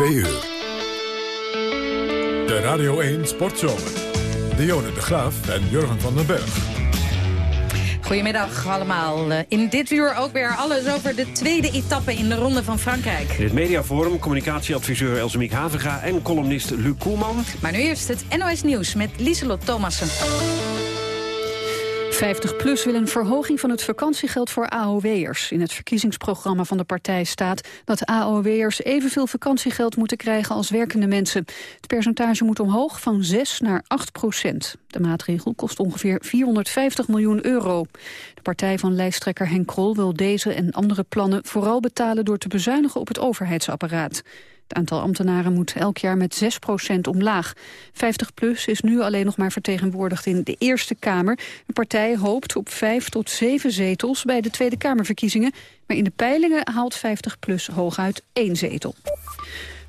2 uur. De Radio 1 Sportzomer. Dionne de Graaf en Jurgen van den Berg. Goedemiddag allemaal. Eh, in dit uur ook weer alles over de tweede etappe in de Ronde van Frankrijk. In het mediaforum communicatieadviseur Elsemiek Havenga en columnist Luc Koelman. Maar nu eerst het NOS Nieuws met Lieselot Thomassen. 50PLUS wil een verhoging van het vakantiegeld voor AOW'ers. In het verkiezingsprogramma van de partij staat dat AOW'ers evenveel vakantiegeld moeten krijgen als werkende mensen. Het percentage moet omhoog van 6 naar 8 procent. De maatregel kost ongeveer 450 miljoen euro. De partij van lijsttrekker Henk Krol wil deze en andere plannen vooral betalen door te bezuinigen op het overheidsapparaat. Het aantal ambtenaren moet elk jaar met 6% omlaag. 50PLUS is nu alleen nog maar vertegenwoordigd in de Eerste Kamer. De partij hoopt op 5 tot 7 zetels bij de Tweede Kamerverkiezingen. Maar in de peilingen haalt 50PLUS hooguit één zetel.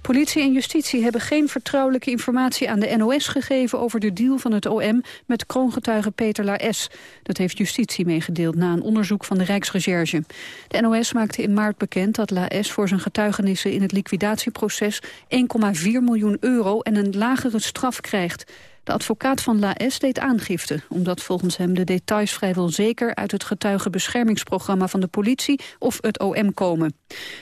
Politie en justitie hebben geen vertrouwelijke informatie aan de NOS gegeven over de deal van het OM met kroongetuige Peter Laes. Dat heeft justitie meegedeeld na een onderzoek van de Rijksrecherche. De NOS maakte in maart bekend dat Laes voor zijn getuigenissen in het liquidatieproces 1,4 miljoen euro en een lagere straf krijgt. De advocaat van Laes deed aangifte, omdat volgens hem de details vrijwel zeker uit het getuigenbeschermingsprogramma van de politie of het OM komen.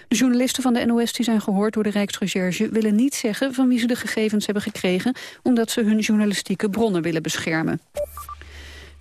De journalisten van de NOS die zijn gehoord door de Rijksrecherche willen niet zeggen van wie ze de gegevens hebben gekregen, omdat ze hun journalistieke bronnen willen beschermen.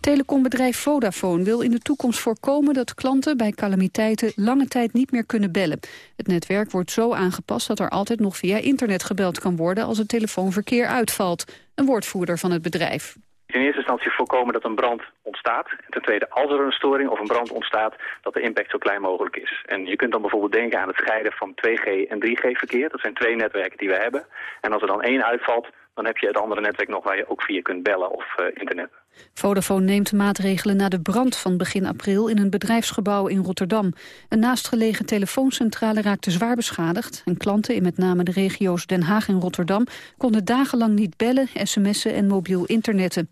Telecombedrijf Vodafone wil in de toekomst voorkomen dat klanten bij calamiteiten lange tijd niet meer kunnen bellen. Het netwerk wordt zo aangepast dat er altijd nog via internet gebeld kan worden als het telefoonverkeer uitvalt. Een woordvoerder van het bedrijf. In eerste instantie voorkomen dat een brand ontstaat. En ten tweede, als er een storing of een brand ontstaat, dat de impact zo klein mogelijk is. En je kunt dan bijvoorbeeld denken aan het scheiden van 2G en 3G-verkeer. Dat zijn twee netwerken die we hebben. En als er dan één uitvalt, dan heb je het andere netwerk nog waar je ook via kunt bellen of uh, internet. Vodafone neemt maatregelen na de brand van begin april in een bedrijfsgebouw in Rotterdam. Een naastgelegen telefooncentrale raakte zwaar beschadigd en klanten in met name de regio's Den Haag en Rotterdam konden dagenlang niet bellen, sms'en en mobiel internetten.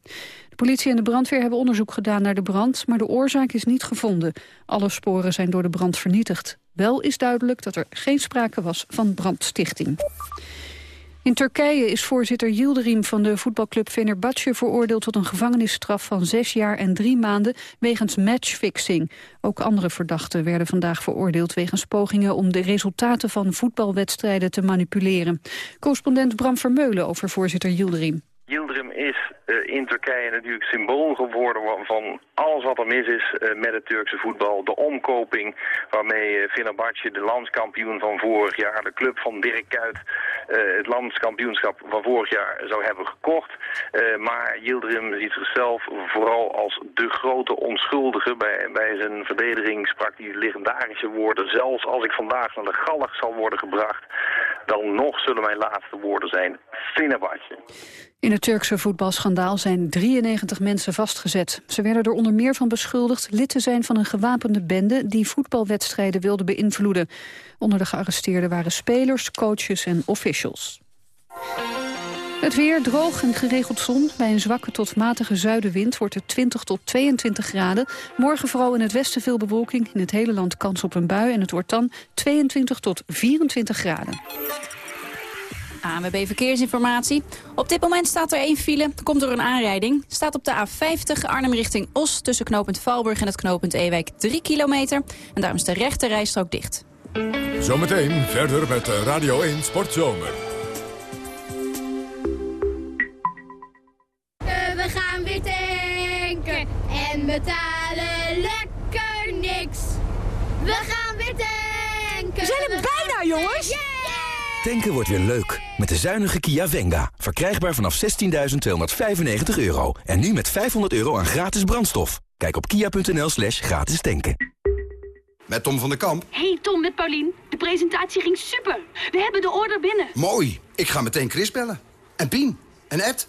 De politie en de brandweer hebben onderzoek gedaan naar de brand, maar de oorzaak is niet gevonden. Alle sporen zijn door de brand vernietigd. Wel is duidelijk dat er geen sprake was van brandstichting. In Turkije is voorzitter Yildirim van de voetbalclub Fenerbahce veroordeeld tot een gevangenisstraf van zes jaar en drie maanden wegens matchfixing. Ook andere verdachten werden vandaag veroordeeld wegens pogingen om de resultaten van voetbalwedstrijden te manipuleren. Correspondent Bram Vermeulen over voorzitter Yildirim. Yildirim is uh, in Turkije natuurlijk symbool geworden van alles wat er mis is uh, met het Turkse voetbal. De omkoping waarmee uh, de landskampioen van vorig jaar, de club van Dirk Kuyt, het landskampioenschap van vorig jaar zou hebben gekocht. maar Yildirim ziet zichzelf vooral als de grote onschuldige. Bij, bij zijn verdediging sprak hij legendarische woorden. Zelfs als ik vandaag naar de galg zal worden gebracht, dan nog zullen mijn laatste woorden zijn Fenerbahce. In het Turkse voetbalschandaal zijn 93 mensen vastgezet. Ze werden er onder meer van beschuldigd lid te zijn van een gewapende bende... die voetbalwedstrijden wilde beïnvloeden. Onder de gearresteerden waren spelers, coaches en officials. Het weer droog en geregeld zon. Bij een zwakke tot matige zuidenwind wordt het 20 tot 22 graden. Morgen vooral in het westen veel bewolking. In het hele land kans op een bui en het wordt dan 22 tot 24 graden. ANWB Verkeersinformatie. Op dit moment staat er één file, komt door een aanrijding. Staat op de A50 Arnhem richting Os tussen knooppunt Valburg en het knooppunt Ewijk 3 kilometer. En daarom is de rechte rijstrook dicht. Zometeen verder met Radio 1 Sportzomer. We gaan weer tanken en betalen lekker niks. We gaan weer tanken. We zijn er bijna, jongens. Tanken wordt weer leuk. Met de zuinige Kia Venga. Verkrijgbaar vanaf 16.295 euro. En nu met 500 euro aan gratis brandstof. Kijk op kia.nl slash gratis tanken. Met Tom van der Kamp. Hey Tom, met Paulien. De presentatie ging super. We hebben de order binnen. Mooi. Ik ga meteen Chris bellen. En Pien. En Ed.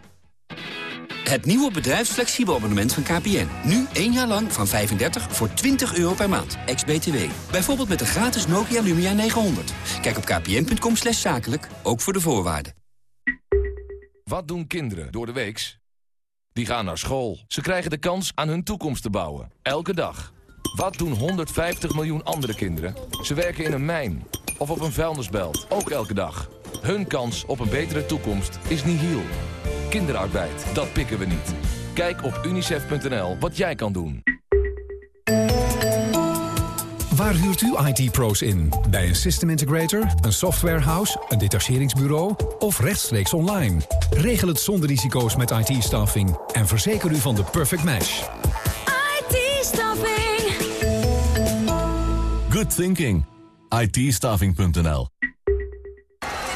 Het nieuwe bedrijfsflexibel abonnement van KPN. Nu één jaar lang van 35 voor 20 euro per maand. Ex-BTW. Bijvoorbeeld met de gratis Nokia Lumia 900. Kijk op kpn.com slash zakelijk, ook voor de voorwaarden. Wat doen kinderen door de weeks? Die gaan naar school. Ze krijgen de kans aan hun toekomst te bouwen. Elke dag. Wat doen 150 miljoen andere kinderen? Ze werken in een mijn of op een vuilnisbelt. Ook elke dag. Hun kans op een betere toekomst is nihil. Kinderarbeid, dat pikken we niet. Kijk op unicef.nl wat jij kan doen. Waar huurt u IT-pro's in? Bij een system integrator, een softwarehouse, een detacheringsbureau of rechtstreeks online? Regel het zonder risico's met IT-staffing en verzeker u van de perfect match. IT-staffing. Good thinking. it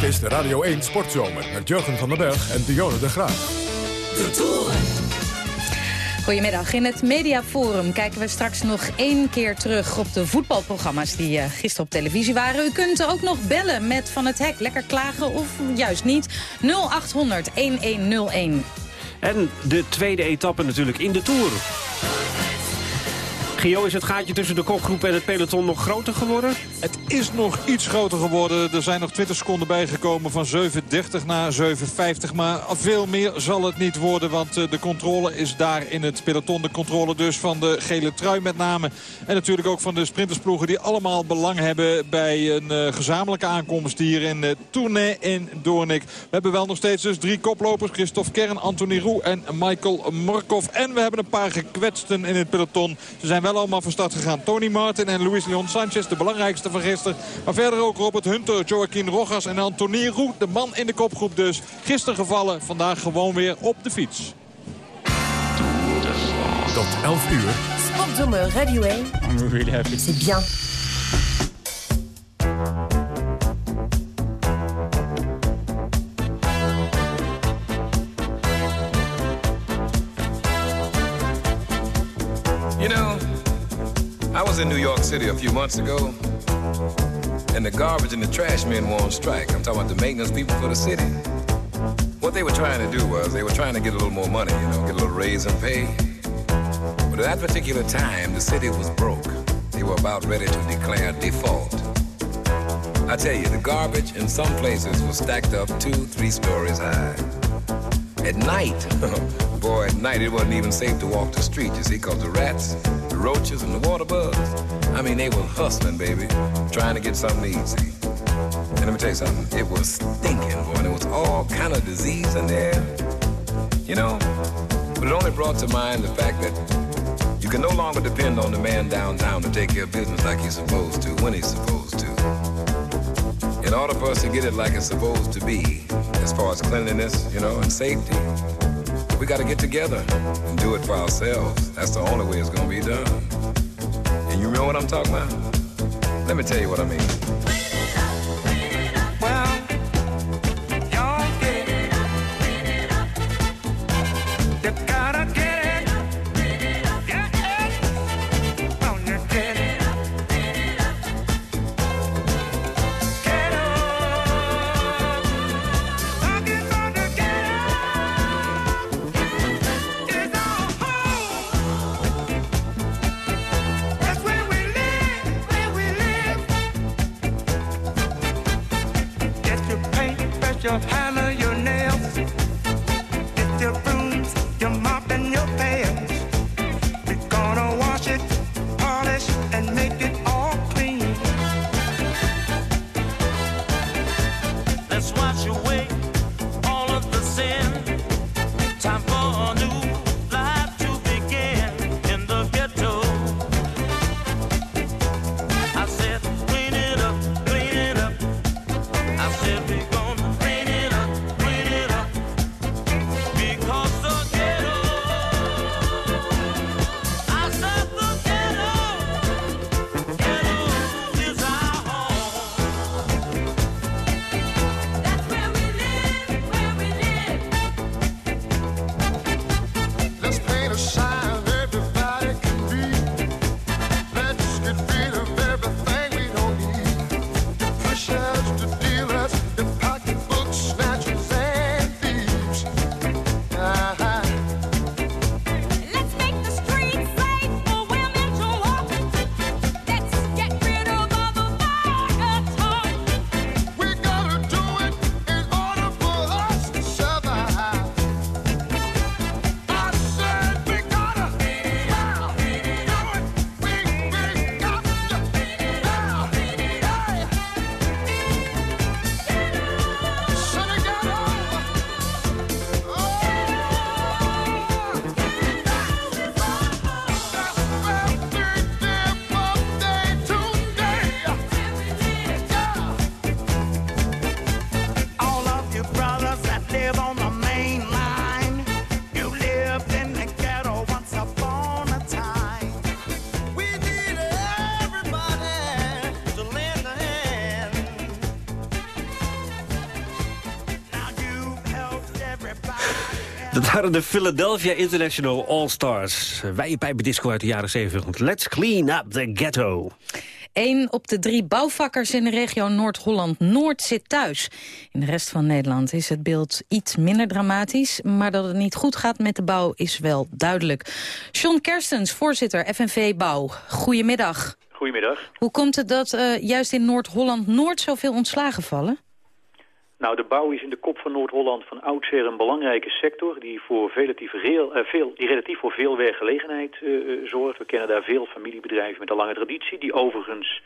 Dit is de Radio 1 Sportzomer met Jurgen van den Berg en Dionne de Graaf. De Tour. Goedemiddag. In het Mediaforum kijken we straks nog één keer terug op de voetbalprogramma's die uh, gisteren op televisie waren. U kunt ook nog bellen met Van het Hek. Lekker klagen of juist niet. 0800 1101. En de tweede etappe natuurlijk in de Tour. Gio, is het gaatje tussen de kopgroep en het peloton nog groter geworden? Het is nog iets groter geworden. Er zijn nog 20 seconden bijgekomen van 7.30 naar 7.50. Maar veel meer zal het niet worden. Want eh, de controle is daar in het peloton. De controle dus van de gele trui met name. En natuurlijk ook van de sprintersploegen die allemaal belang hebben... bij een uh, gezamenlijke aankomst hier in uh, Tournai in Doornik. We hebben wel nog steeds dus drie koplopers. Christophe Kern, Anthony Roux en Michael Markov. En we hebben een paar gekwetsten in het peloton. Ze zijn wel allemaal van start gegaan. Tony Martin en Luis Leon Sanchez, de belangrijkste van gisteren. Maar verder ook Robert Hunter, Joaquin Rojas en Anthony Roux. De man in de kopgroep dus. Gisteren gevallen, vandaag gewoon weer op de fiets. Tot 11 uur. Sportzomer Radio 1. I'm really happy. C'est bien. Was in New York City a few months ago, and the garbage and the trash men were on strike. I'm talking about the maintenance people for the city. What they were trying to do was they were trying to get a little more money, you know, get a little raise in pay. But at that particular time, the city was broke. They were about ready to declare default. I tell you, the garbage in some places was stacked up two, three stories high. At night, boy, at night it wasn't even safe to walk the street, you see, because the rats, the roaches, and the water bugs, I mean, they were hustling, baby, trying to get something eat. And let me tell you something, it was stinking, boy, and there was all kind of disease in there, you know. But it only brought to mind the fact that you can no longer depend on the man downtown to take care of business like he's supposed to, when he's supposed to. In order for us to get it like it's supposed to be, as far as cleanliness, you know, and safety, we got to get together and do it for ourselves. That's the only way it's going to be done. And you know what I'm talking about? Let me tell you what I mean. Dat waren de Philadelphia International All-Stars. Wijpijpendisco uit de jaren 70. Let's clean up the ghetto. Eén op de drie bouwvakkers in de regio Noord-Holland-Noord zit thuis. In de rest van Nederland is het beeld iets minder dramatisch... maar dat het niet goed gaat met de bouw is wel duidelijk. John Kerstens, voorzitter FNV Bouw. Goedemiddag. Goedemiddag. Hoe komt het dat uh, juist in Noord-Holland-Noord zoveel ontslagen vallen? Nou, de bouw is in de kop van Noord-Holland van oudsher een belangrijke sector... die, voor relatief, veel, die relatief voor veel werkgelegenheid uh, zorgt. We kennen daar veel familiebedrijven met een lange traditie... die overigens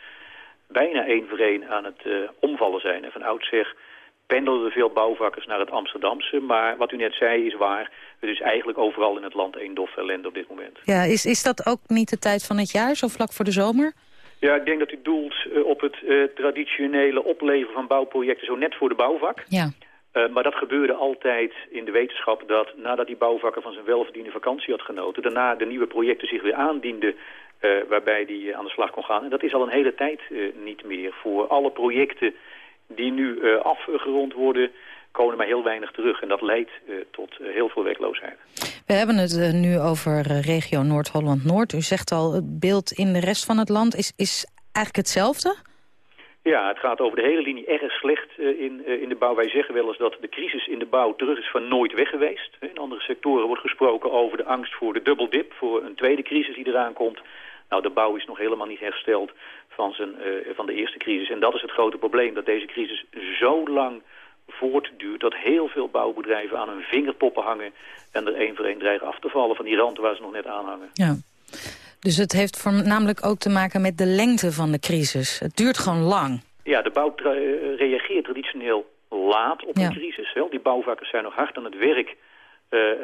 bijna één voor één aan het omvallen zijn. En van oudsher pendelden veel bouwvakkers naar het Amsterdamse. Maar wat u net zei is waar. Het is eigenlijk overal in het land één dof ellende op dit moment. Ja, is, is dat ook niet de tijd van het jaar, zo vlak voor de zomer? Ja, ik denk dat u doelt uh, op het uh, traditionele opleveren van bouwprojecten zo net voor de bouwvak. Ja. Uh, maar dat gebeurde altijd in de wetenschap dat nadat die bouwvakker van zijn welverdiende vakantie had genoten... daarna de nieuwe projecten zich weer aandienden waarbij die aan de slag kon gaan. En dat is al een hele tijd niet meer. Voor alle projecten die nu afgerond worden komen maar heel weinig terug. En dat leidt tot heel veel werkloosheid. We hebben het uh, nu over regio Noord-Holland-Noord. U zegt al, het beeld in de rest van het land is, is eigenlijk hetzelfde? Ja, het gaat over de hele linie erg slecht in, in de bouw. Wij zeggen wel eens dat de crisis in de bouw terug is van nooit weg geweest. In andere sectoren wordt gesproken over de angst voor de dubbeldip, voor een tweede crisis die eraan komt. Nou, de bouw is nog helemaal niet hersteld van, zijn, van de eerste crisis. En dat is het grote probleem, dat deze crisis zo lang voortduurt... dat heel veel bouwbedrijven aan hun vingerpoppen hangen... en er één voor één dreigen af te vallen van die rand waar ze nog net aan hangen. Ja. Dus het heeft voornamelijk ook te maken met de lengte van de crisis. Het duurt gewoon lang. Ja, de bouw tra reageert traditioneel laat op Ja. een crisis. Wel, die bouwvakkers zijn nog hard aan het werk... eh, eh,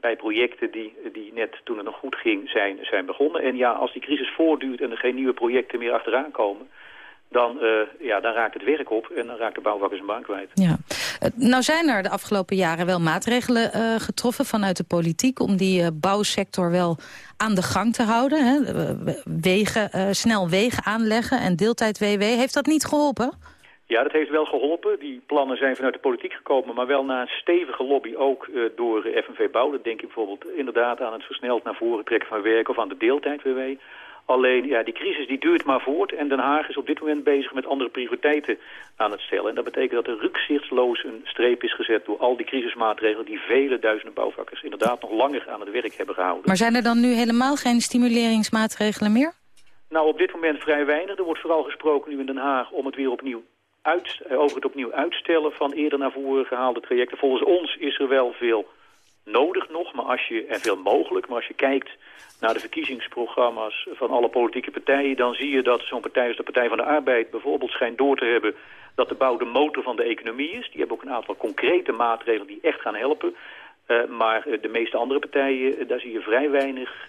bij projecten die, die net toen het nog goed ging zijn, zijn begonnen. En ja, als die crisis voortduurt en er geen nieuwe projecten meer achteraan komen... dan, eh, ja, dan raakt het werk op en dan raakt de bouwvakker zijn baan kwijt. Ja. Eh, Nou zijn er de afgelopen jaren wel maatregelen eh, getroffen vanuit de politiek... om die bouwsector wel aan de gang te houden. Hè? Wegen, snel wegen aanleggen en deeltijd-WW. Heeft dat niet geholpen? Ja, dat heeft wel geholpen. Die plannen zijn vanuit de politiek gekomen, maar wel na een stevige lobby ook door FNV Bouw. Dat denk ik bijvoorbeeld inderdaad aan het versneld naar voren trekken van werk of aan de deeltijd-WW. Alleen, ja, die crisis die duurt maar voort en Den Haag is op dit moment bezig met andere prioriteiten aan het stellen. En dat betekent dat er rukzichtsloos een streep is gezet door al die crisismaatregelen die vele duizenden bouwvakkers inderdaad nog langer aan het werk hebben gehouden. Maar zijn er dan nu helemaal geen stimuleringsmaatregelen meer? Nou, op dit moment vrij weinig. Er wordt vooral gesproken nu in Den Haag om het weer opnieuw uit, eh, over het opnieuw uitstellen van eerder naar voren gehaalde trajecten. Volgens ons is er wel veel nodig nog, maar als je, en veel mogelijk. Maar als je kijkt naar de verkiezingsprogramma's van alle politieke partijen... dan zie je dat zo'n partij als de Partij van de Arbeid bijvoorbeeld schijnt door te hebben... dat de bouw de motor van de economie is. Die hebben ook een aantal concrete maatregelen die echt gaan helpen. Uh, maar uh, de meeste andere partijen, uh, daar zie je vrij weinig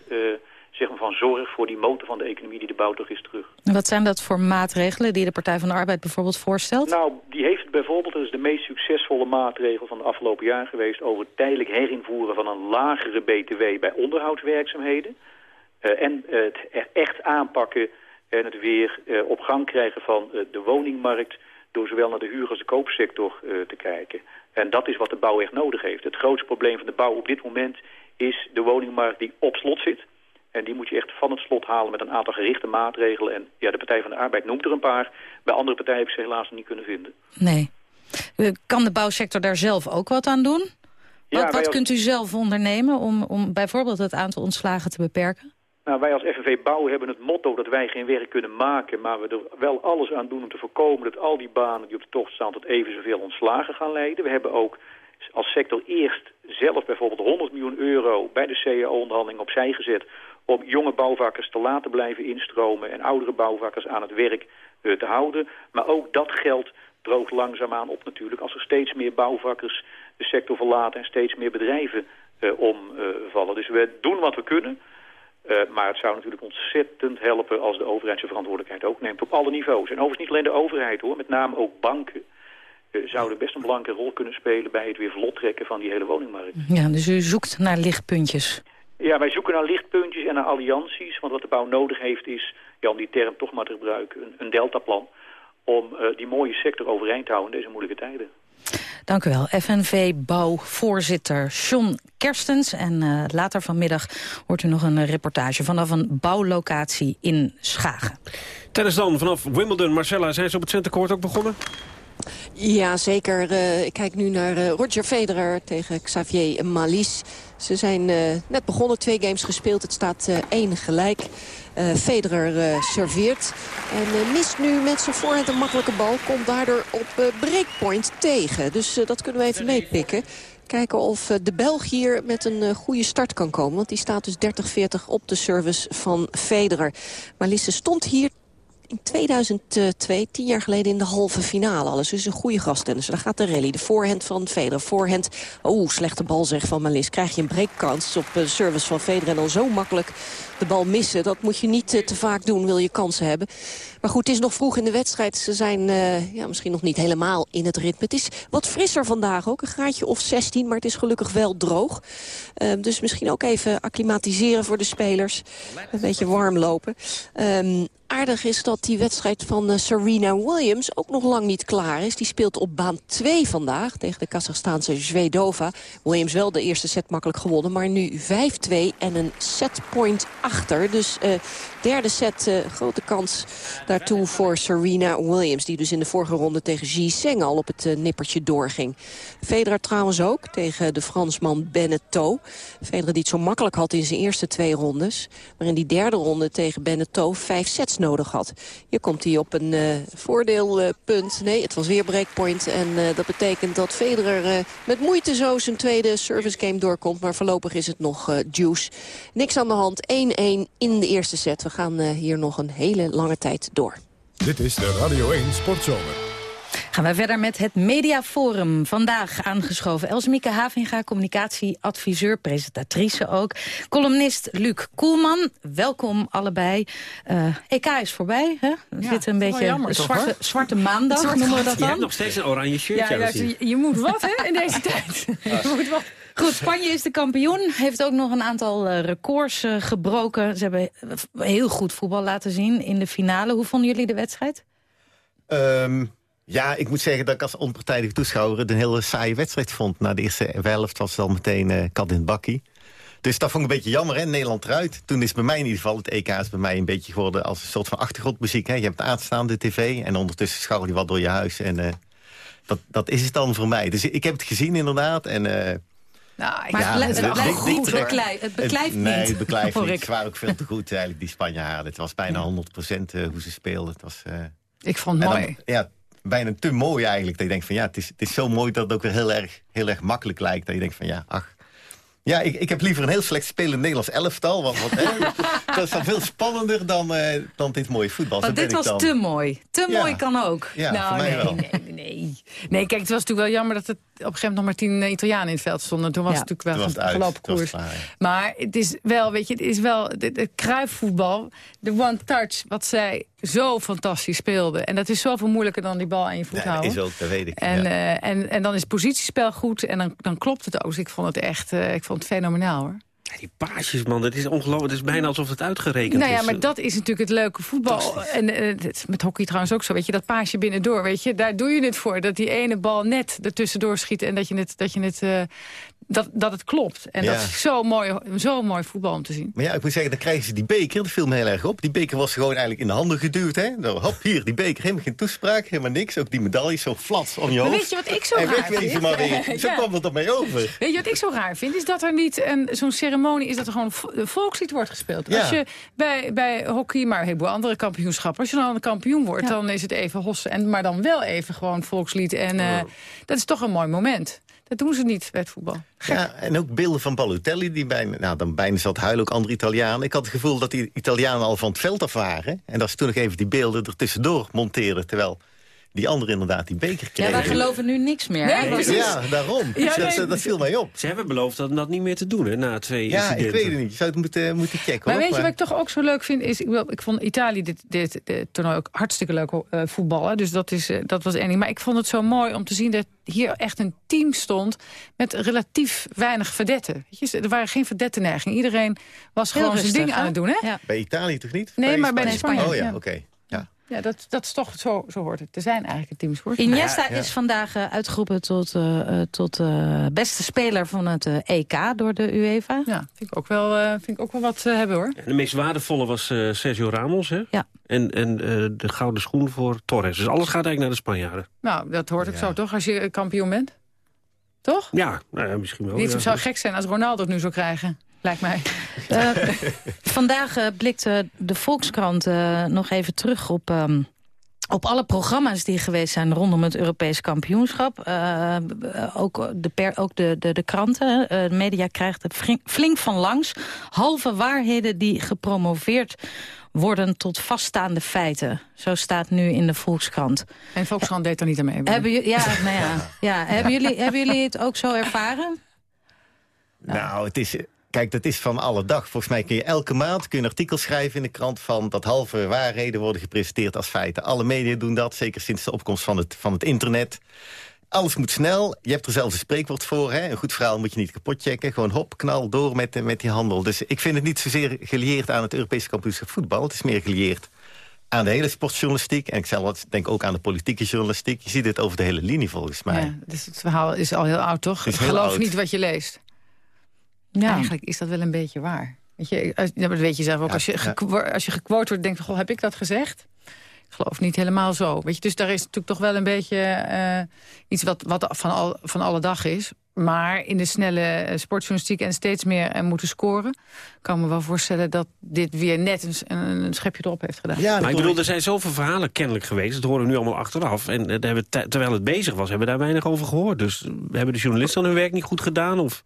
zeg maar van zorg voor die motor van de economie die de bouw toch is terug. En wat zijn dat voor maatregelen die de Partij van de Arbeid bijvoorbeeld voorstelt? Nou, die heeft bijvoorbeeld, dat is de meest succesvolle maatregel van de afgelopen jaar geweest... over het tijdelijk herinvoeren van een lagere btw bij onderhoudswerkzaamheden. Uh, en het echt aanpakken en het weer uh, op gang krijgen van de woningmarkt... door zowel naar de huur- als de koopsector te kijken. En dat is wat de bouw echt nodig heeft. Het grootste probleem van de bouw op dit moment is de woningmarkt die op slot zit... En die moet je echt van het slot halen met een aantal gerichte maatregelen. En ja, de Partij van de Arbeid noemt er een paar. Bij andere partijen heb ik ze helaas niet kunnen vinden. Nee. Kan de bouwsector daar zelf ook wat aan doen? Ja, wat kunt u zelf ondernemen om, om bijvoorbeeld het aantal ontslagen te beperken? Nou, wij als FNV Bouw hebben het motto dat wij geen werk kunnen maken... maar we er wel alles aan doen om te voorkomen dat al die banen die op de tocht staan... tot even zoveel ontslagen gaan leiden. We hebben ook als sector eerst zelf bijvoorbeeld 100 miljoen euro... bij de CAO-onderhandeling opzij gezet om jonge bouwvakkers te laten blijven instromen... en oudere bouwvakkers aan het werk uh, te houden. Maar ook dat geld droogt langzaamaan op natuurlijk... als er steeds meer bouwvakkers de sector verlaten... en steeds meer bedrijven uh, omvallen. Dus we doen wat we kunnen... Uh, maar het zou natuurlijk ontzettend helpen als de overheid zijn verantwoordelijkheid ook neemt op alle niveaus. En overigens niet alleen de overheid hoor, met name ook banken zouden best een belangrijke rol kunnen spelen bij het weer vlot trekken van die hele woningmarkt. Ja, dus u zoekt naar lichtpuntjes. Ja, wij zoeken naar lichtpuntjes en naar allianties. Want wat de bouw nodig heeft is, ja, om die term toch maar te gebruiken, een, een deltaplan. Om uh, die mooie sector overeind te houden in deze moeilijke tijden. Dank u wel. FNV-bouwvoorzitter John Kerstens. En uh, later vanmiddag hoort u nog een reportage vanaf een bouwlocatie in Schagen. Tennis dan vanaf Wimbledon. Marcella, zijn ze op het centercourt ook begonnen? Ja, zeker. Uh, ik kijk nu naar uh, Roger Federer tegen Xavier Malisse. Ze zijn uh, net begonnen, twee games gespeeld. Het staat één gelijk. Federer serveert en mist nu met zijn voorhand een makkelijke bal. Komt daardoor op breakpoint tegen. Dus dat kunnen we even meepikken. Kijken of de Belg hier met een goede start kan komen. Want die staat dus 30-40 op de service van Federer. Malisse stond hier in 2002, tien jaar geleden, in de halve finale. Alles dus een goede gasttennis. Daar gaat de rally. De voorhand van Federer. Voorhand, oh, slechte bal zeg van Malis. Krijg je een breakkans op de service van Federer. En dan zo makkelijk de bal missen. Dat moet je niet uh, te vaak doen, wil je kansen hebben. Maar goed, het is nog vroeg in de wedstrijd. Ze zijn uh, ja, misschien nog niet helemaal in het ritme. Het is wat frisser vandaag ook. Een graadje of 16, maar het is gelukkig wel droog. Uh, dus misschien ook even acclimatiseren voor de spelers. Een beetje warm lopen. Um, aardig is dat die wedstrijd van uh, Serena Williams ook nog lang niet klaar is. Die speelt op baan 2 vandaag tegen de Kazachstaanse Zvedova. Williams wel de eerste set makkelijk gewonnen, maar nu 5-2 en een setpoint achter. Dus uh, derde set, uh, grote kans daartoe voor Serena Williams. Die dus in de vorige ronde tegen Ji Seng al op het nippertje doorging. Federer trouwens ook tegen de Fransman Beneteau. Federer die het zo makkelijk had in zijn eerste twee rondes. Maar in die derde ronde tegen Beneteau vijf sets nodig had. Hier komt hij op een uh, voordeelpunt. nee, het was weer breakpoint. En uh, dat betekent dat Federer uh, met moeite zo zijn tweede service game doorkomt. Maar voorlopig is het nog juice. Niks aan de hand. 1-1 in de eerste set. We gaan hier nog een hele lange tijd door. Dit is de Radio 1 Sportzomer. Gaan we verder met het Mediaforum. Vandaag aangeschoven Elsmieke Havinga, communicatieadviseur, presentatrice ook. Columnist Luc Koelman, welkom allebei. Uh, EK is voorbij, hè? Ja, een beetje jammer, zwarte, toch, zwarte maandag, zwarte noemen we dat dan. Je hebt nog steeds een oranje shirtje. Ja, ja je, je, moet wat, hè, in deze tijd. je moet wat. Goed, Spanje is de kampioen. Heeft ook nog een aantal uh, records uh, gebroken. Ze hebben heel goed voetbal laten zien in de finale. Hoe vonden jullie de wedstrijd? Um, ja, ik moet zeggen dat ik als onpartijdige toeschouwer... het een hele saaie wedstrijd vond. Na de eerste helft was het al meteen uh, kat in het bakkie. Dus dat vond ik een beetje jammer, hè? Nederland eruit. Toen is bij mij in ieder geval, het EK is bij mij een beetje geworden... als een soort van achtergrondmuziek. Hè? Je hebt aanstaande tv en ondertussen schouw je wat door je huis. En uh, dat, dat is het dan voor mij. Dus ik heb het gezien inderdaad en... Uh, nou, ik ja, het, het, goed, het beklijft niet. Nee, het beklijft niet. Het waren ook veel te goed, eigenlijk, die Spanjaarden. Het was bijna 100 procent hoe ze speelden. Het was, uh... ik vond het mooi. Dan, ja, bijna te mooi eigenlijk. Dat je denkt van ja, het is, het is zo mooi dat het ook weer heel erg, heel erg makkelijk lijkt. Dat je denkt van ja, ach, ja, ik, ik heb liever een heel slecht spelend Nederlands elftal. Want, want dat is dan veel spannender dan, uh, dan dit mooie voetbal. Want dit was te mooi. Te ja. mooi kan ook. Ja, nou, voor mij nee, wel. nee, nee. Nee, kijk, het was natuurlijk wel jammer dat het op een gegeven moment nog maar tien eh, Italianen in het veld stonden. Toen was het natuurlijk wel een gelopen koers. Maar het is wel, weet je, het is wel de, de kruifvoetbal. De one touch, wat zij zo fantastisch speelde. En dat is zoveel moeilijker dan die bal aan je voet ja, houden. is ook, dat weet ik. En, uh, en, en dan is het positiespel goed en dan, dan klopt het ook. Dus ik vond het echt uh, ik vond het fenomenaal hoor. Ja, die paasjes, man, dat is ongelooflijk. Het is bijna alsof het uitgerekend is. Nou ja, maar dat is natuurlijk het leuke voetbal. En uh, met hockey trouwens ook zo, weet je. Dat paasje binnendoor, weet je. Daar doe je het voor. Dat die ene bal net ertussendoor schiet. En dat je het, dat je het, uh, dat, dat het klopt. En ja. dat is zo mooi, zo mooi voetbal om te zien. Maar ja, ik moet zeggen, dan krijgen ze die beker. Dat viel me heel erg op. Die beker was gewoon eigenlijk in de handen geduwd. Hè? Nou, hop, hier, die beker. Helemaal geen toespraak, helemaal niks. Ook die medaille zo flat om je hoofd. Maar weet je wat ik zo en raar vind? maar weer. Zo ja. kwam het op mij over. Weet je wat ik zo raar vind? Is dat er niet zo'n ceremonie is dat er gewoon een volkslied wordt gespeeld. Ja. Als je bij, bij hockey, maar een heleboel andere kampioenschappen... als je dan een kampioen wordt, dan is het even hossen. En, maar dan wel even gewoon volkslied. En uh, oh. dat is toch een mooi moment. Dat doen ze niet bij het voetbal. Ja, en ook beelden van Balotelli, die bijna, nou, dan bijna zat huilen, ook andere Italianen. Ik had het gevoel dat die Italianen al van het veld af waren. En dat ze toen nog even die beelden er tussendoor monteren. Terwijl die andere inderdaad die beker kregen. Ja, wij geloven nu niks meer. Nee, ja, daarom. Ja, nee. dat, dat, viel mij op. Ze hebben beloofd dat, dat niet meer te doen, hè, na twee Ja, incidenten. ik weet het niet. Je zou het moeten, moeten checken. Maar hoor. weet je wat ik toch ook zo leuk vind? Is, ik, wil, ik vond Italië dit, dit, dit toernooi ook hartstikke leuk uh, voetballen. Dus dat, is, uh, dat was één ding. Maar ik vond het zo mooi om te zien dat hier echt een team stond... met relatief weinig verdetten. Weet je, er waren geen verdettenneigingen. Iedereen was Heel gewoon zijn ding hè? aan het doen. Hè? Ja. Bij Italië toch niet? Nee, bij maar bij Spanje. Oh ja, ja. oké. Okay. Ja. Dat, dat is toch, zo, zo hoort het te zijn eigenlijk, het teamsport. Iniesta is vandaag uh, uitgeroepen tot, uh, tot uh, beste speler van het EK door de UEFA. Ja, vind ik ook wel, vind ik ook wel wat hebben hoor. En de meest waardevolle was Sergio Ramos, hè? Ja. En, en de gouden schoen voor Torres. Dus alles gaat eigenlijk naar de Spanjaarden. Nou, dat hoort ook ja. zo, toch? Als je kampioen bent? Toch? Ja, nou, misschien wel. Niet ja. zou gek zijn als Ronaldo het nu zou krijgen. Lijkt mij. Uh, vandaag uh, blikte de Volkskrant uh, nog even terug op... Um, op alle programma's die geweest zijn rondom het Europees kampioenschap. Uh, ook de, per, ook de, de, de kranten, uh, de media krijgt het flink van langs. Halve waarheden die gepromoveerd worden tot vaststaande feiten. Zo staat nu in de Volkskrant. En Volkskrant deed er niet aan mee. Hebben, jullie, ja, nou ja, ja. Hebben, jullie, hebben jullie het ook zo ervaren? Nou, nou het is... Kijk, dat is van alle dag. Volgens mij kun je elke maand kun je een artikel schrijven in de krant... van dat halve waarheden worden gepresenteerd als feiten. Alle media doen dat, zeker sinds de opkomst van het, van het internet. Alles moet snel. Je hebt er zelfs een spreekwoord voor. Hè? Een goed verhaal moet je niet kapot checken. Gewoon hop, knal, door met, met die handel. Dus ik vind het niet zozeer gelieerd aan het Europese kampioenschap voetbal. Het is meer gelieerd aan de hele sportjournalistiek. En ik zelf denk ook aan de politieke journalistiek. Je ziet het over de hele linie volgens mij. Ja, dus het verhaal is al heel oud, toch? Geloof oud. niet wat je leest. Ja. Eigenlijk is dat wel een beetje waar. Weet je, als, dat weet je zelf ook. Ja, als, je ja. als je gequote wordt, denk je, goh, heb ik dat gezegd? Ik geloof niet helemaal zo. Weet je, dus daar is natuurlijk toch wel een beetje uh, iets wat, wat van, al, van alle dag is. Maar in de snelle uh, sportjournalistiek en steeds meer uh, moeten scoren... kan me wel voorstellen dat dit weer net een, een, een schepje erop heeft gedaan. Ja, maar ik bedoel, er zijn zoveel verhalen kennelijk geweest. Dat horen we nu allemaal achteraf. En uh, hebben terwijl het bezig was, hebben we daar weinig over gehoord. Dus hebben de journalisten dan hun werk niet goed gedaan? Of...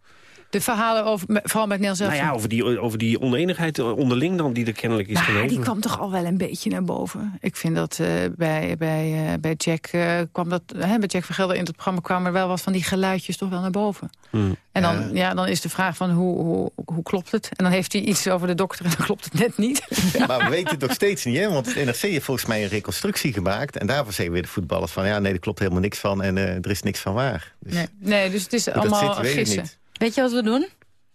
De verhalen over, vooral met Neil zelf. Nou ja, over die, over die oneenigheid onderling dan, die er kennelijk is nou, geweest. Die kwam toch al wel een beetje naar boven. Ik vind dat uh, bij, bij, uh, bij Jack uh, kwam dat, bij Jack Vergelder in het programma kwamen er wel wat van die geluidjes toch wel naar boven. Hmm. En dan, ja. ja. dan is de vraag van hoe, hoe, hoe klopt het? En dan heeft hij iets over de dokter en dan klopt het net niet. Maar we weten het nog steeds niet, hè? Want het NRC heeft volgens mij een reconstructie gemaakt. En daarvoor zeggen weer de voetballers van ja, nee, er klopt helemaal niks van en er is niks van waar. Dus, nee. nee, dus het is allemaal zit, gissen. Weet je wat we doen?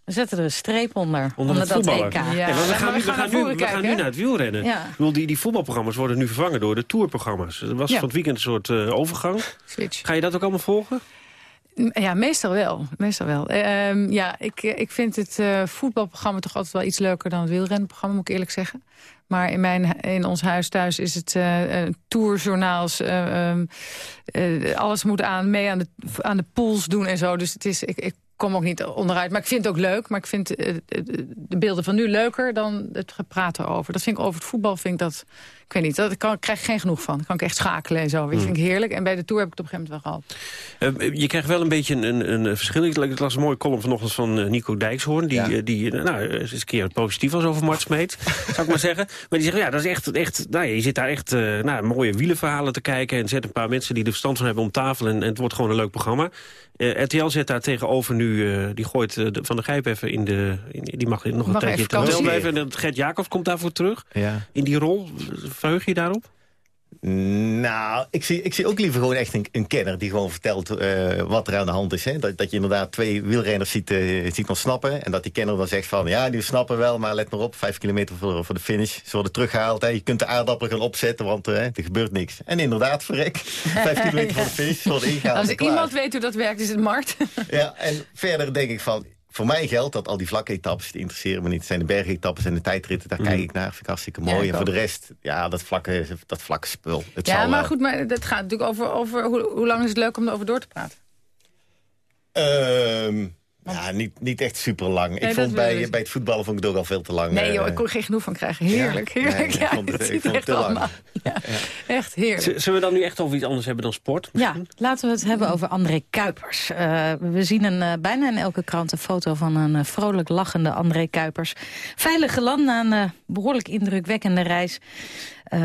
We zetten er een streep onder. Onder, onder dat EK. Ja. Ja, we, gaan, we, nu, we, gaan, nu, we gaan nu naar het wielrennen. Ja. Ik bedoel, die, die voetbalprogramma's worden nu vervangen door de tourprogramma's. Er was Ja. van het weekend een soort uh, overgang. Switch. Ga je dat ook allemaal volgen? Ja, meestal wel. Meestal wel. Uh, ja, ik, ik vind het uh, voetbalprogramma toch altijd wel iets leuker dan het wielrenprogramma, moet ik eerlijk zeggen. Maar in, mijn, in ons huis thuis is het uh, tourjournaals. um, alles moet aan, mee aan de, aan de pools doen en zo. Dus het is, ik, ik kom ook niet onderuit. Maar ik vind het ook leuk. Maar ik vind uh, de beelden van nu leuker dan het gepraat erover. Dat vind ik over het voetbal, vind ik dat... Ik weet niet, daar kan, krijg ik geen genoeg van. Dan kan ik echt schakelen en zo. Dat vind ik heerlijk. En bij de Tour heb ik het op een gegeven moment wel gehad. Uh, je krijgt wel een beetje een, een, een verschil. Ik las een mooie column vanochtend van uh, Nico Dijkshoorn. Die, ja. die nou, eens een keer positief was over Mart Smeet, zou ik maar zeggen. Maar die zegt, ja, dat is echt... echt nou, je zit daar echt uh, nou, mooie wielenverhalen te kijken... en zet een paar mensen die er verstand van hebben om tafel... en, en het wordt gewoon een leuk programma. Uh, RTL zet daar tegenover nu, uh, die gooit uh, de, Van de Gijp even in de... In, die mag nog een tijdje het blijven. En Gert Jacobs komt daarvoor terug. Ja. In die rol, verheug je daarop? Nou, ik zie, ik zie ook liever gewoon echt een, een kenner die gewoon vertelt uh, wat er aan de hand is. Hè? Dat, dat je inderdaad twee wielrenners ziet, uh, ziet ontsnappen. En dat die kenner dan zegt van, ja, die snappen wel, maar let maar op. Vijf kilometer voor, voor de finish. Ze worden teruggehaald. Hè? Je kunt de aardappelen gaan opzetten, want uh, er gebeurt niks. En inderdaad, verrek. Vijf kilometer voor de finish. Ze worden ingehaald Als iemand weet hoe dat werkt, is het Mart. ja, en verder denk ik van... Voor mij geldt dat al die vlakke etappes, die interesseren me niet. Het zijn de bergetappes en de tijdritten, daar mm. kijk ik naar. Vind ik hartstikke mooi. Ja, en voor de rest, ja, dat vlakke, dat vlakke spul. Het ja, zal maar wel. goed, maar het gaat natuurlijk over, over hoe, hoe lang is het leuk om erover door te praten? Um, ja, niet, niet echt super lang. Nee, ik vond bij, bij het voetballen vond ik het ook al veel te lang. Nee joh, ik kon er geen genoeg van krijgen. Heerlijk, ja, heerlijk. Nee, ja, ik vond het, ik vond het te lang. Ja, echt heerlijk. Zullen we dan nu echt over iets anders hebben dan sport? Ja, laten we het hebben over André Kuipers. Uh, we zien een, uh, bijna in elke krant een foto van een uh, vrolijk lachende André Kuipers. Veilig geland na een behoorlijk indrukwekkende reis. 1,8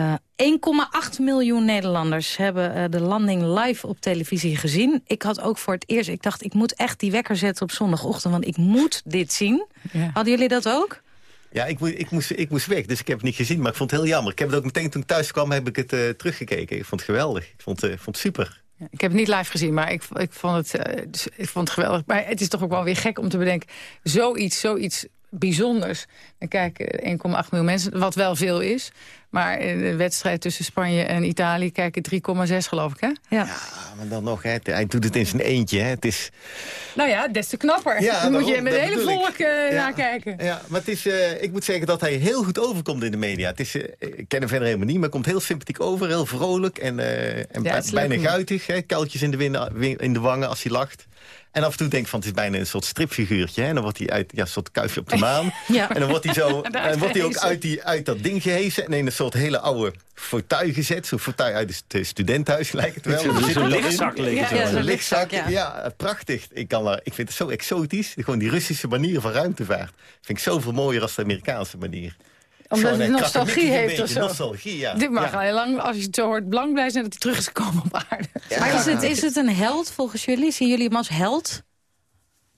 miljoen Nederlanders hebben uh, de landing live op televisie gezien. Ik had ook voor het eerst, ik dacht ik moet echt die wekker zetten op zondagochtend, want ik moet dit zien. Ja. Hadden jullie dat ook? Ja, ik, ik, moest, ik moest weg, dus ik heb het niet gezien, maar ik vond het heel jammer. Ik heb het ook meteen toen ik thuis kwam, heb ik het uh, teruggekeken. Ik vond het geweldig. Ik vond, uh, vond het super. Ja, ik heb het niet live gezien, maar ik, ik, vond het, uh, ik vond het geweldig. Maar het is toch ook wel weer gek om te bedenken, zoiets, zoiets bijzonders. Dan kijken 1,8 miljoen mensen, wat wel veel is. Maar in de wedstrijd tussen Spanje en Italië kijken 3,6 geloof ik, hè? Ja. maar dan nog, hè, hij doet het in zijn eentje. Hè. Het is... Nou ja, des te knapper. Ja, dan moet je met het hele volk eh, Ja. naar kijken. Ja, maar het is, eh, ik moet zeggen dat hij heel goed overkomt in de media. Het is, eh, ik ken hem verder helemaal niet, maar komt heel sympathiek over. Heel vrolijk en, eh, en Ja, bijna guitig. Hè, kuiltjes in de, wind- in de wangen als hij lacht. En af en toe denk ik van, het is bijna een soort stripfiguurtje. Hè? En dan wordt hij uit, ja, een soort kuifje op de maan. Ja. En dan wordt hij, zo, en wordt hij ook gehezen. uit, die, uit dat ding gehesen. En in een soort hele oude fauteuil gezet. Zo'n fauteuil uit het studentenhuis lijkt het wel. Zo'n- lichtzak het Ja, zo'n lichtzak, Ja, prachtig. Ik, kan er, ik vind het zo exotisch. Gewoon die Russische manier van ruimtevaart. Vind ik zoveel mooier als de Amerikaanse manier. Omdat Gewoon het nostalgie heeft of zo. Nostalgie, ja. Dit mag Ja. heel lang, als je het zo hoort, belang blij zijn dat hij terug is gekomen op aarde. Maar is het, is het een held volgens jullie? Zien jullie hem als held?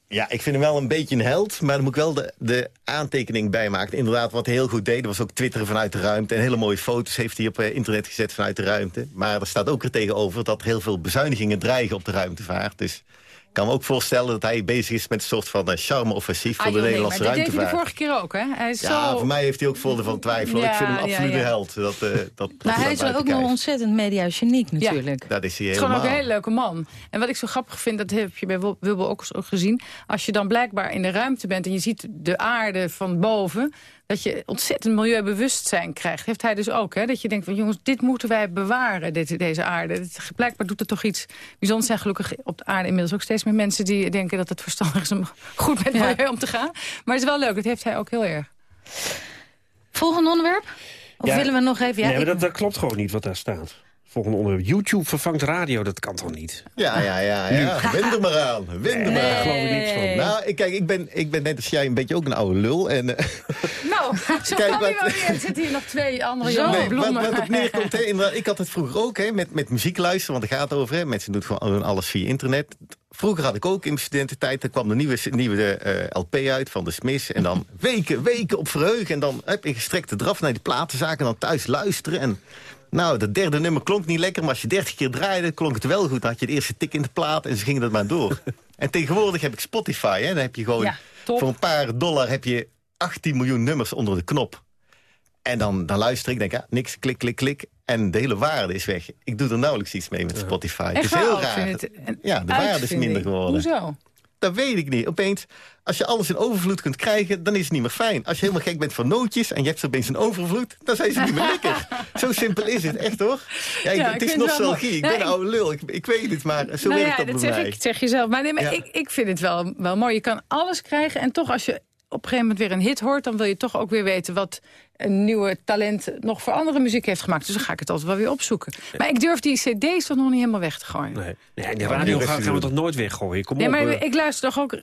Ja, ik vind hem wel een beetje een held. Maar dan moet ik wel de, de aantekening bij maken. Inderdaad, wat hij heel goed deed, dat was ook twitteren vanuit de ruimte. En hele mooie foto's heeft hij op eh, internet gezet vanuit de ruimte. Maar er staat ook er tegenover dat er heel veel bezuinigingen dreigen op de ruimtevaart. Dus kan me ook voorstellen dat hij bezig is met een soort van eh, charme-offensief voor Ah, de nee, Nederlandse maar dat deed hij de ruimtevaart. vorige keer ook, hè? Hij is Ja, zo... voor mij heeft hij ook voordeel van twijfel. Ja, ik vind hem absoluut ja. held. Dat, eh, dat, Maar hij is ook nog ontzettend mediageniek natuurlijk. Dat is hij Het is gewoon ook helemaal. een hele leuke man. En wat ik zo grappig vind, dat heb je bij Wil- Wilbur ook gezien. Als je dan blijkbaar in de ruimte bent en je ziet de aarde van boven... dat je ontzettend milieubewustzijn krijgt. Heeft hij dus ook, hè? Dat je denkt van jongens, dit moeten wij bewaren, dit, deze aarde. Dit, blijkbaar doet het toch iets bijzonders. zijn gelukkig op de aarde inmiddels ook steeds meer mensen... die denken dat het verstandig is om goed met milieu om te gaan. Maar het is wel leuk, dat heeft hij ook heel erg. Volgende onderwerp? Of Ja. willen we nog even... Ja, nee, maar dat klopt gewoon niet wat daar staat. Volgende onderwerp. YouTube vervangt radio, dat kan toch niet? Ja, ja, ja. ja. Wend er maar aan. Wend er maar aan. geloof ik niks van. Nou, ik- kijk, ik ben, ik ben net als jij een beetje ook een oude lul. En, eh, Nou, zo Kijk, kan wat- wel weer. Er zitten hier nog twee andere jonge Nee, wat, bloemen. wat op neerkomt, ik had het vroeger ook hè, met, met muziek luisteren, want het gaat over. Hè, mensen doen gewoon alles via internet. Vroeger had ik ook in mijn studententijd, er kwam de nieuwe, nieuwe eh, LP uit van de Smiths. En dan weken, weken op verheugen. En dan heb je gestrekte draf naar die platenzaak en dan thuis luisteren. En nou, dat derde nummer klonk niet lekker, maar als je dertig keer draaide, klonk het wel goed. Dan had je de eerste tik in de plaat en ze gingen dat maar door. en tegenwoordig heb ik Spotify, hè, dan heb je gewoon Ja, voor een paar dollar heb je 18 miljoen nummers onder de knop. En dan, dan luister ik, denk ah, niks, klik, klik, klik. En de hele waarde is weg. Ik doe er nauwelijks iets mee met Spotify. het is heel ik raar. het ja, de waarde is minder geworden. Hoezo? Dat weet ik niet. Opeens, als je alles in overvloed kunt krijgen, dan is het niet meer fijn. Als je helemaal gek bent van nootjes en je hebt ze opeens een overvloed, dan zijn ze niet meer lekker. Zo simpel is het, echt hoor. Ja, ik- Ja, het ik is nostalgie. Ik ben een oude lul. Ik, ik weet het, maar zo nou werkt ja, dat dat zeg mij. ik, zeg je zelf. Maar, nee, maar Ja. ik, ik vind het wel, wel mooi. Je kan alles krijgen en toch als je op een gegeven moment weer een hit hoort... dan wil je toch ook weer weten wat een nieuwe talent nog voor andere muziek heeft gemaakt. Dus dan ga ik het altijd wel weer opzoeken. Maar ik durf die cd's toch nog niet helemaal weg te gooien. Nee, nee die radio gaan, gaan we toch nooit weggooien? Kom Nee, op. maar ik luister toch ook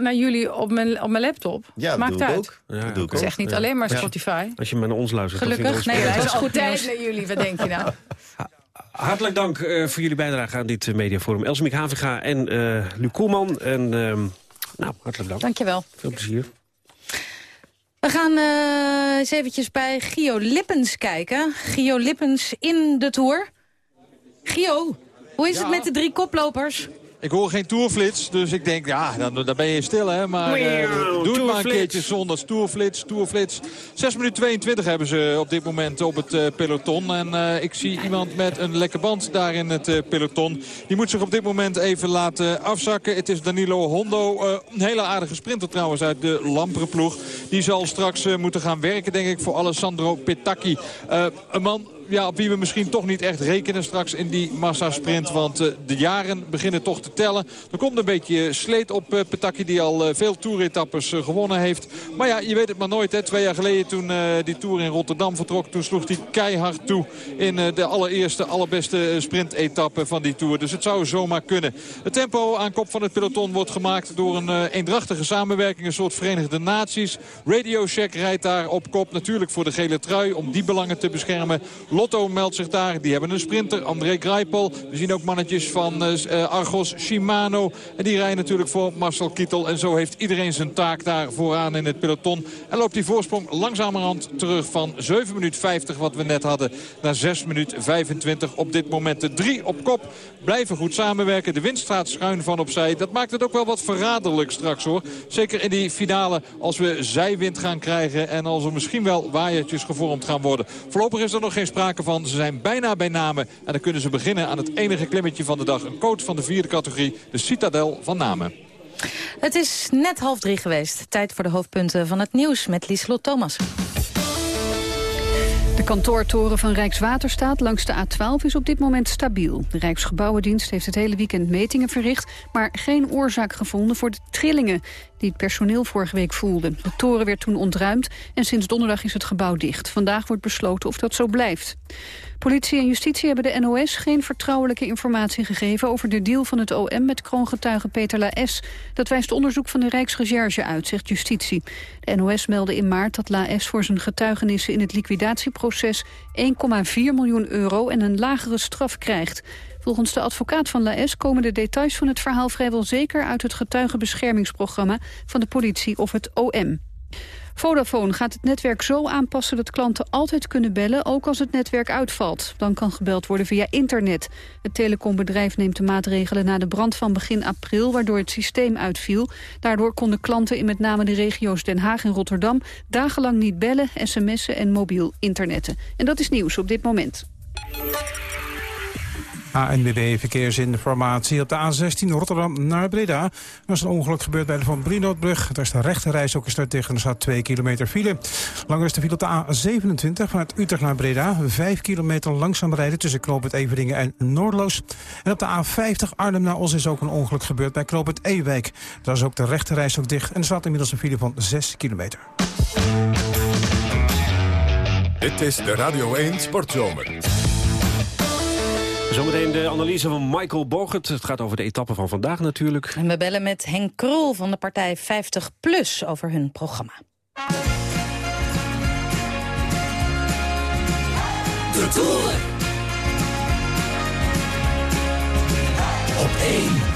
naar jullie op mijn, op mijn laptop? Ja, dat Maakt doe ik uit. ook. Ja, Dat doe ik Het is ook. echt niet Ja. alleen maar Ja. Spotify. Als je maar naar ons luistert. dan Gelukkig. Nee, dat is goed nieuws. naar jullie, wat denk je nou? Hartelijk dank eh, voor jullie bijdrage aan dit eh, mediaforum. Elsemiek Haviga en eh Luc Koelman. En ehm, nou, hartelijk dank. Dankjewel. Veel plezier. We gaan eh, eens eventjes bij Gio Lippens kijken. Gio Lippens in de Tour. Gio, hoe is het met de drie koplopers? Ik hoor geen tourflits, dus ik denk, ja, dan, dan ben je stil, hè. Maar Miauw, doe het maar een keertje zonder tourflits, tourflits. 6 minuten 22 hebben ze op dit moment op het eh, peloton. En eh, ik zie iemand met een lekke band daar in het peloton. Die moet zich op dit moment even laten afzakken. Het is Danilo Hondo, een hele aardige sprinter trouwens uit de Lamperenploeg. Die zal straks moeten gaan werken, denk ik, voor Alessandro Petacchi. Een man ja, op wie we misschien toch niet echt rekenen straks in die massasprint. Want eh, de jaren beginnen toch te tellen. Er komt een beetje sleet op uh, Petacchi die al uh, veel toeretappes gewonnen heeft. Maar ja, je weet het maar nooit. Hè. Twee jaar geleden toen die tour in Rotterdam vertrok... toen sloeg hij keihard toe in de allereerste, allerbeste sprintetappe van die tour. Dus het zou zomaar kunnen. Het tempo aan kop van het peloton wordt gemaakt door een eendrachtige samenwerking. Een soort Verenigde Naties. Radio Shack rijdt daar op kop. Natuurlijk voor de gele trui om die belangen te beschermen. Lotto meldt zich daar. Die hebben een sprinter, André Greipel. We zien ook mannetjes van uh, Argos Shimano. En die rijden natuurlijk voor Marcel Kittel. En zo heeft iedereen zijn taak daar vooraan in het peloton. En loopt die voorsprong langzamerhand terug van 7 minuten 50 wat we net hadden... naar 6 minuten 25 op dit moment. De drie op kop blijven goed samenwerken. De wind staat schuin van opzij. Dat maakt het ook wel wat verraderlijk straks hoor. Zeker in die finale als we zijwind gaan krijgen... en als er misschien wel waaiertjes gevormd gaan worden. Voorlopig is er nog geen sprake van. Ze zijn bijna bij namen. En dan kunnen ze beginnen aan het enige klimmetje van de dag. Een coach van de vierde categorie, de Citadel van Namen. Het is net half drie geweest. Tijd voor de hoofdpunten van het nieuws met Lieslot Thomas. De kantoortoren van Rijkswaterstaat langs de A12 is op dit moment stabiel. De Rijksgebouwendienst heeft het hele weekend metingen verricht... maar geen oorzaak gevonden voor de trillingen die het personeel vorige week voelde. De toren werd toen ontruimd en sinds donderdag is het gebouw dicht. Vandaag wordt besloten of dat zo blijft. Politie en justitie hebben de NOS geen vertrouwelijke informatie gegeven... over de deal van het OM met kroongetuige Peter Laes. Dat wijst onderzoek van de Rijksrecherche uit, zegt justitie. De NOS meldde in maart dat Laes voor zijn getuigenissen in het liquidatieproces... 1,4 miljoen euro en een lagere straf krijgt. Volgens de advocaat van Laes komen de details van het verhaal vrijwel zeker uit het getuigenbeschermingsprogramma van de politie of het OM. Vodafone gaat het netwerk zo aanpassen dat klanten altijd kunnen bellen, ook als het netwerk uitvalt. Dan kan gebeld worden via internet. Het telecombedrijf neemt de maatregelen na de brand van begin april, waardoor het systeem uitviel. Daardoor konden klanten in met name de regio's Den Haag en Rotterdam dagenlang niet bellen, sms'en en mobiel internetten. En dat is nieuws op dit moment. ANWB Verkeersinformatie op de A16 Rotterdam naar Breda. Er is een ongeluk gebeurd bij de Van Brinootbrug. Daar is de rechte reis ook eens tegen. Er staat 2 kilometer file. Langer is de file op de A27 vanuit Utrecht naar Breda. 5 kilometer langzaam rijden tussen Knoopend Everdingen en Noordloos. En op de A50 Arnhem naar Os is ook een ongeluk gebeurd bij Knoopend Ewijk. Daar is ook de rechte reis ook dicht. En er staat inmiddels een file van 6 kilometer. Dit is de Radio 1 Sportzomer. Zometeen de analyse van Michael Bogert. Het gaat over de etappe van vandaag natuurlijk. En we bellen met Henk Krol van de partij 50PLUS over hun programma. De Tour. Op 1.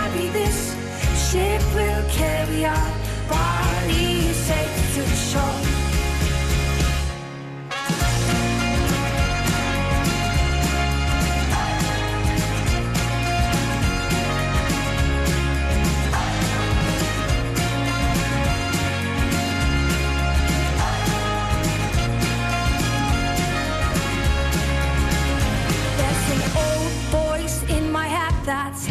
ship will carry our bodies safe to the shore. There's an old voice in my head that's holding me back.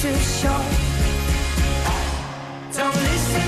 to shore. Don't listen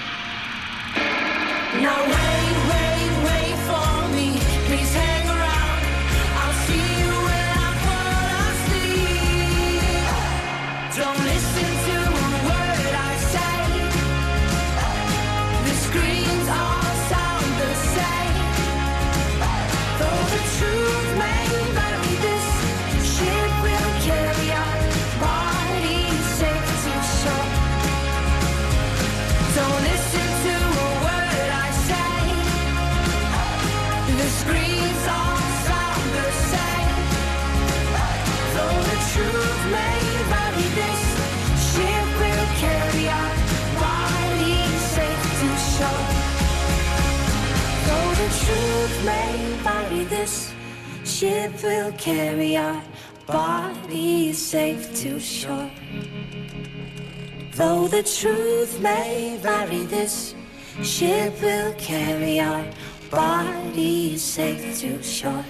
Ship will carry our bodies safe to shore. Though the truth may vary, this ship will carry our bodies safe to shore.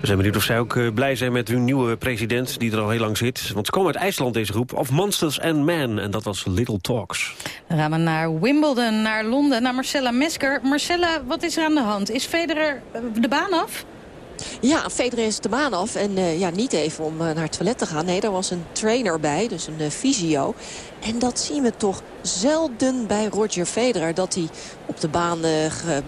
We zijn benieuwd of zij ook eh, blij zijn met hun nieuwe president... die er al heel lang zit. Want ze komen uit IJsland, deze groep. Of Monsters and Men. En dat was Little Talks. Dan gaan we naar Wimbledon, naar Londen, naar Marcella Mesker. Marcella, wat is er aan de hand? Is Federer eh, de baan af? Ja, Federer is de baan af. En eh, ja, niet even om eh, naar het toilet te gaan. Nee, daar was een trainer bij, dus een uh. En dat zien we toch zelden bij Roger Federer. Dat hij op de baan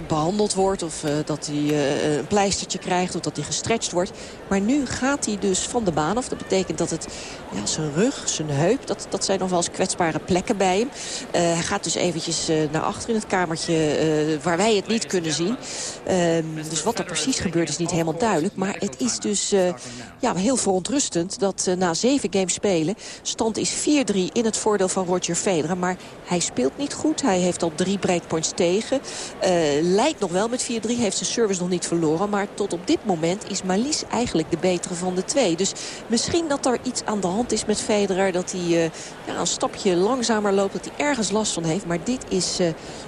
behandeld wordt. Of dat hij een pleistertje krijgt. Of dat hij gestretched wordt. Maar nu gaat hij dus van de baan af. Dat betekent dat het ja, zijn rug, zijn heup. Dat, dat zijn nog wel eens kwetsbare plekken bij hem. hij gaat dus eventjes naar achter in het kamertje. waar wij het niet kunnen zien. Ehm, dus wat er precies gebeurt is niet helemaal duidelijk. Maar het is dus ja, heel verontrustend dat na zeven games spelen... stand is 4-3 in het voordeel van Roger Federer. Maar hij speelt niet goed. Hij heeft al drie breakpoints tegen. Uh, lijkt nog wel met 4-3. Heeft zijn service nog niet verloren. Maar tot op dit moment is Malis eigenlijk de betere van de twee. Dus misschien dat er iets aan de hand is met Federer. Dat hij ja, een stapje langzamer loopt. Dat hij ergens last van heeft. Maar dit is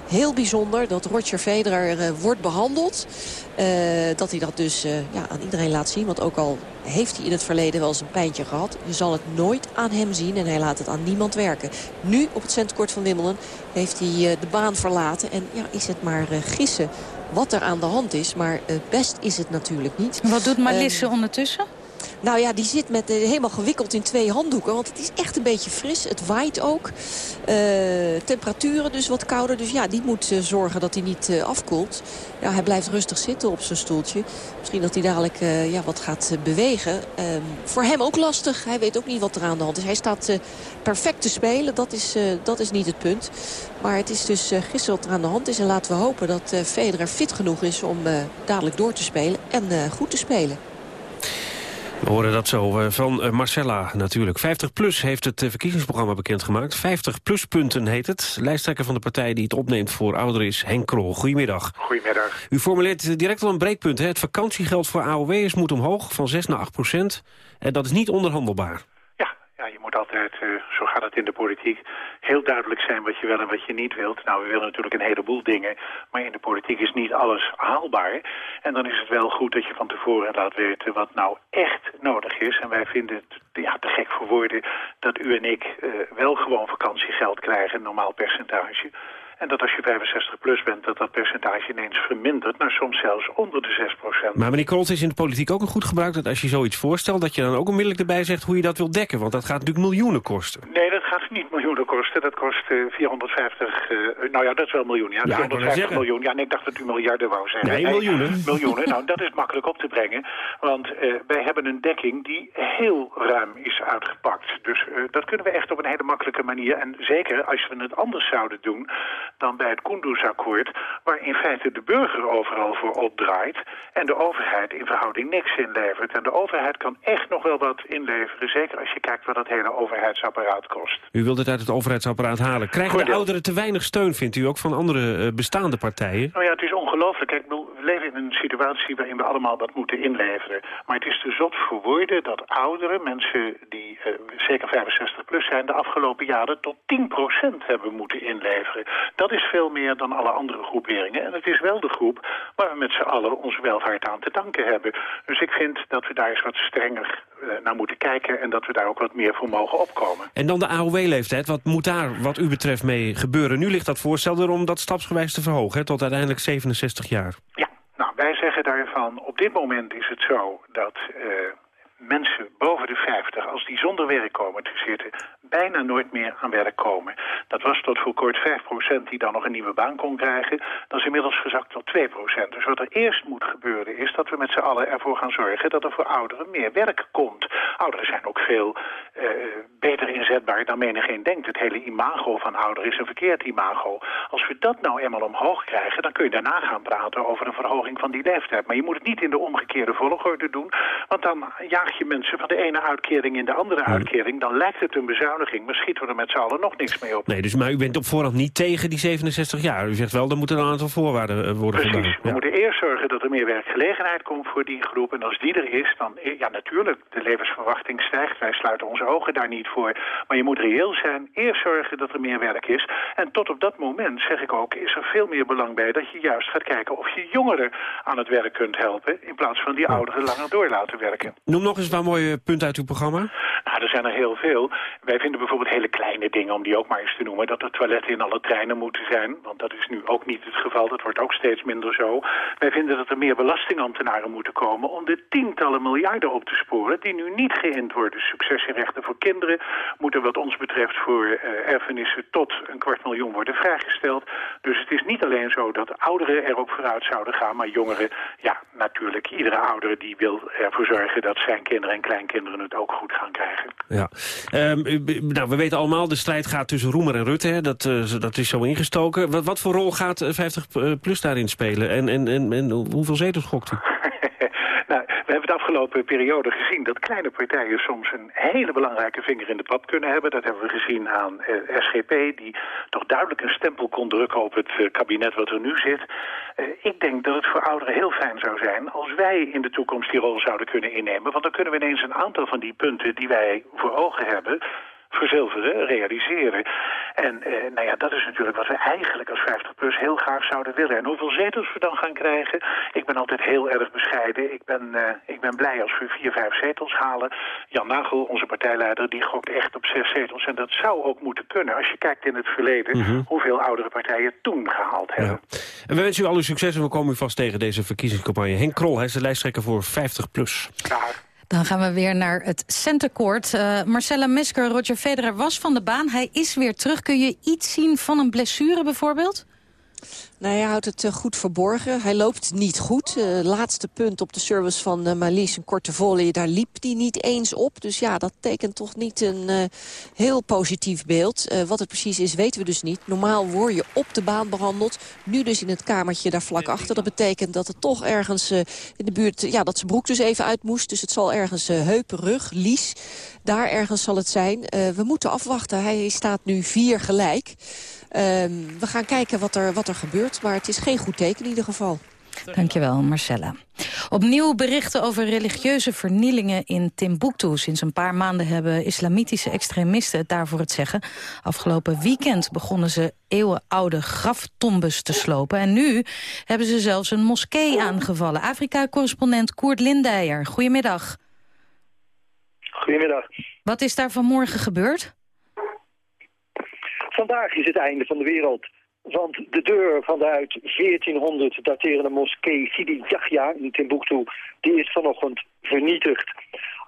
heel bijzonder. Dat Roger Federer wordt behandeld. Dat hij dat dus ja, aan iedereen laat zien. Want ook al heeft hij in het verleden wel eens een pijntje gehad. Je zal het nooit aan hem zien en hij laat het aan niemand werken. Nu op het centenkort van Wimbledon heeft hij uh, de baan verlaten. En ja, is het maar gissen wat er aan de hand is. Maar best is het natuurlijk niet. Wat doet Malisse ondertussen? Nou ja, die zit met, uh, helemaal gewikkeld in twee handdoeken. Want het is echt een beetje fris. Het waait ook. Uh, temperaturen dus wat kouder. Dus ja, die moet uh, zorgen dat hij niet afkoelt. Hij blijft rustig zitten op zijn stoeltje. Misschien dat hij dadelijk ja, wat gaat bewegen. Ehm, voor hem ook lastig. Hij weet ook niet wat er aan de hand is. Hij staat perfect te spelen. Dat is, dat is niet het punt. Maar het is dus gisteren wat er aan de hand is. En laten we hopen dat Federer fit genoeg is om dadelijk door te spelen. En goed te spelen. We horen dat zo van Marcella natuurlijk. 50PLUS heeft het verkiezingsprogramma bekendgemaakt. 50PLUS punten heet het. Lijsttrekker van de partij die het opneemt voor ouderen is Henk Krol. Goedemiddag. Goedemiddag. U formuleert direct al een breekpunt. Hè? Het vakantiegeld voor AOW'ers moet omhoog van 6 naar 8 procent. En dat is niet onderhandelbaar. Ja, je moet altijd, uh, zo gaat het in de politiek, heel duidelijk zijn wat je wel en wat je niet wilt. Nou, we willen natuurlijk een heleboel dingen, maar in de politiek is niet alles haalbaar. En dan is het wel goed dat je van tevoren laat weten wat nou echt nodig is. En wij vinden het ja, te gek voor woorden dat u en ik uh, wel gewoon vakantiegeld krijgen, een normaal percentage. En dat als je 65 plus bent, dat dat percentage ineens vermindert... naar soms zelfs onder de 6 procent. Maar meneer Kools is in de politiek ook een goed gebruik... dat als je zoiets voorstelt, dat je dan ook onmiddellijk erbij zegt... hoe je dat wil dekken, want dat gaat natuurlijk miljoenen kosten. Nee, dat gaat niet miljoenen kosten. Dat kost uh, 450... Uh, nou ja, dat is wel miljoen, ja. ja 450 miljoen. Ja, nee, ik dacht dat u miljarden wou zeggen. Nee, nee miljoenen. Miljoenen, nou dat is makkelijk op te brengen. Want uh, wij hebben een dekking die heel ruim is uitgepakt. Dus dat kunnen we echt op een hele makkelijke manier. En zeker als we het anders zouden doen dan bij het Kunduz-akkoord... waar in feite de burger overal voor opdraait... en de overheid in verhouding niks inlevert. En de overheid kan echt nog wel wat inleveren... zeker als je kijkt wat dat hele overheidsapparaat kost. U wilt het uit het overheidsapparaat halen. Krijgen de ouderen te weinig steun, vindt u, ook van andere uh, bestaande partijen? Nou ja, het is ongelooflijk. Kijk, ik bedoel, we leven in een situatie waarin we allemaal dat moeten inleveren. Maar het is te zot voor woorden dat ouderen, mensen die eh, zeker 65 plus zijn... de afgelopen jaren tot 10% hebben moeten inleveren. Dat is veel meer dan alle andere groeperingen. En het is wel de groep waar we met z'n allen ons welvaart aan te danken hebben. Dus ik vind dat we daar eens wat strenger eh, naar moeten kijken... en dat we daar ook wat meer voor mogen opkomen. En dan de AOW-leeftijd. Wat moet daar wat u betreft mee gebeuren? Nu ligt dat voorstel er om dat stapsgewijs te verhogen, hè, tot uiteindelijk 67 jaar. Ja, nou, wij zeggen daarvan, op dit moment is het zo dat eh, mensen boven de 50, als die zonder werk komen te zitten, bijna nooit meer aan werk komen. Dat was tot voor kort 5% die dan nog een nieuwe baan kon krijgen. Dat is inmiddels gezakt tot 2%. Dus wat er eerst moet gebeuren is dat we met z'n allen ervoor gaan zorgen dat er voor ouderen meer werk komt. Ouderen zijn ook veel eh, beter inzetbaar dan menigeen denkt. Het hele imago van ouderen is een verkeerd imago. Als we dat nou eenmaal omhoog krijgen, dan kun je daarna gaan praten over een verhoging van die leeftijd. Maar je moet het niet in de omgekeerde volgorde doen, want dan jaag je mensen van de ene uitkering in de andere uitkering. Dan lijkt het een bezuiniging, maar schieten we er met z'n allen nog niks mee op. Nee, dus maar u bent op voorhand niet tegen die 67 jaar. U zegt wel, er moeten een aantal voorwaarden eh, worden Precies. gedaan. We moeten eerst zorgen dat er meer werkgelegenheid komt voor die groep. En als die er is, dan, ja natuurlijk, de levensverwachting stijgt. Wij sluiten onze ogen daar niet voor. Maar je moet reëel zijn, eerst zorgen dat er meer werk is. En tot op dat moment, zeg ik ook, is er veel meer belang bij... dat je juist gaat kijken of je jongeren aan het werk kunt helpen... in plaats van die ouderen langer door laten werken. Noem nog eens een mooie punten uit uw programma. Nou, er zijn er heel veel. Wij vinden bijvoorbeeld hele kleine dingen, om die ook maar eens te noemen... dat er toiletten in alle treinen moeten zijn. Want dat is nu ook niet het geval. Dat wordt ook steeds minder zo. Wij vinden dat er meer belastingambtenaren moeten komen... om de tientallen miljarden op te sporen die nu niet geïnd worden. Successierechten voor kinderen moeten wat ons betreft... voor eh, erfenissen tot een kwart miljoen worden vrijgesteld. Dus het is niet alleen zo dat ouderen er ook vooruit zouden gaan... maar jongeren, ja, natuurlijk, iedere oudere die wil ervoor zorgen... dat zijn kinderen en kleinkinderen het ook goed gaan krijgen. Ja. Ehm, nou, we weten allemaal, de strijd gaat tussen Roemer en Rutte. Hè. Dat, eh, dat is zo ingestoken. Wat, wat voor rol gaat eh, 50PLUS daarin spelen? En, en, en, en hoeveel zetels gokt u? Nou, we hebben de afgelopen periode gezien dat kleine partijen soms een hele belangrijke vinger in de pap kunnen hebben. Dat hebben we gezien aan eh, SGP, die toch duidelijk een stempel kon drukken op het eh, kabinet wat er nu zit. Eh, ik denk dat het voor ouderen heel fijn zou zijn als wij in de toekomst die rol zouden kunnen innemen. Want dan kunnen we ineens een aantal van die punten die wij voor ogen hebben verzilveren, realiseren. En eh, nou ja, dat is natuurlijk wat we eigenlijk als 50PLUS heel graag zouden willen. En hoeveel zetels we dan gaan krijgen, ik ben altijd heel erg bescheiden. Ik ben, eh, ik ben blij als we vier, vijf zetels halen. Jan Nagel, onze partijleider, die gokt echt op zes zetels. En dat zou ook moeten kunnen als je kijkt in het verleden... Mhm. hoeveel oudere partijen toen gehaald hebben. En we wensen u al uw succes en we komen u vast tegen deze verkiezingscampagne. Henk Krol, hij is de lijsttrekker voor 50PLUS. Dan gaan we weer naar het centercourt. Eh, Marcella Mesker, Roger Federer was van de baan. Hij is weer terug. Kun je iets zien van een blessure bijvoorbeeld? Nou, hij houdt het eh, goed verborgen. Hij loopt niet goed. Eh, laatste punt op de service van uh, Malies, een korte volley, daar liep hij niet eens op. Dus ja, dat tekent toch niet een eh, heel positief beeld. Eh, wat het precies is, weten we dus niet. Normaal word je op de baan behandeld. Nu dus in het kamertje daar vlak achter. Dat betekent dat het toch ergens eh, in de buurt... ja, dat zijn broek dus even uit moest. Dus het zal ergens eh, heupen, rug, lies. Daar ergens zal het zijn. Eh, we moeten afwachten. Hij staat nu vier gelijk. Ehm, we gaan kijken wat er, wat er gebeurt. Maar het is geen goed teken in ieder geval. Dankjewel, Marcella. Opnieuw berichten over religieuze vernielingen in Timbuktu. Sinds een paar maanden hebben islamitische extremisten het daarvoor het zeggen. Afgelopen weekend begonnen ze eeuwenoude graftombes te slopen. En nu hebben ze zelfs een moskee aangevallen. Afrika-correspondent Koert Lindijer, goedemiddag. Goedemiddag. Wat is daar vanmorgen gebeurd? Vandaag is het einde van de wereld. Want de deur van de uit 1400 daterende moskee Sidi Yahya in Timbuktu... die is vanochtend vernietigd.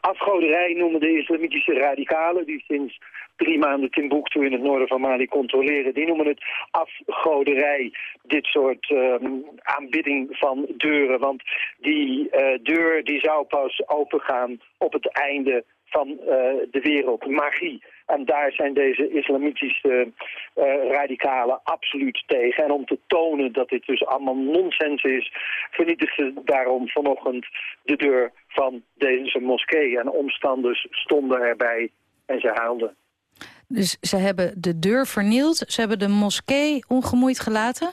Afgoderij noemen de islamitische radicalen... die sinds drie maanden Timbuktu in het noorden van Mali controleren... die noemen het afgoderij, dit soort ehm, aanbidding van deuren. Want die eh, deur die zou pas opengaan op het einde van eh, de wereld, magie. En daar zijn deze islamitische eh, radicalen absoluut tegen. En om te tonen dat dit dus allemaal nonsens is, vernietigen ze daarom vanochtend de deur van deze moskee. En omstanders stonden erbij en ze huilden. Dus ze hebben de deur vernield, ze hebben de moskee ongemoeid gelaten?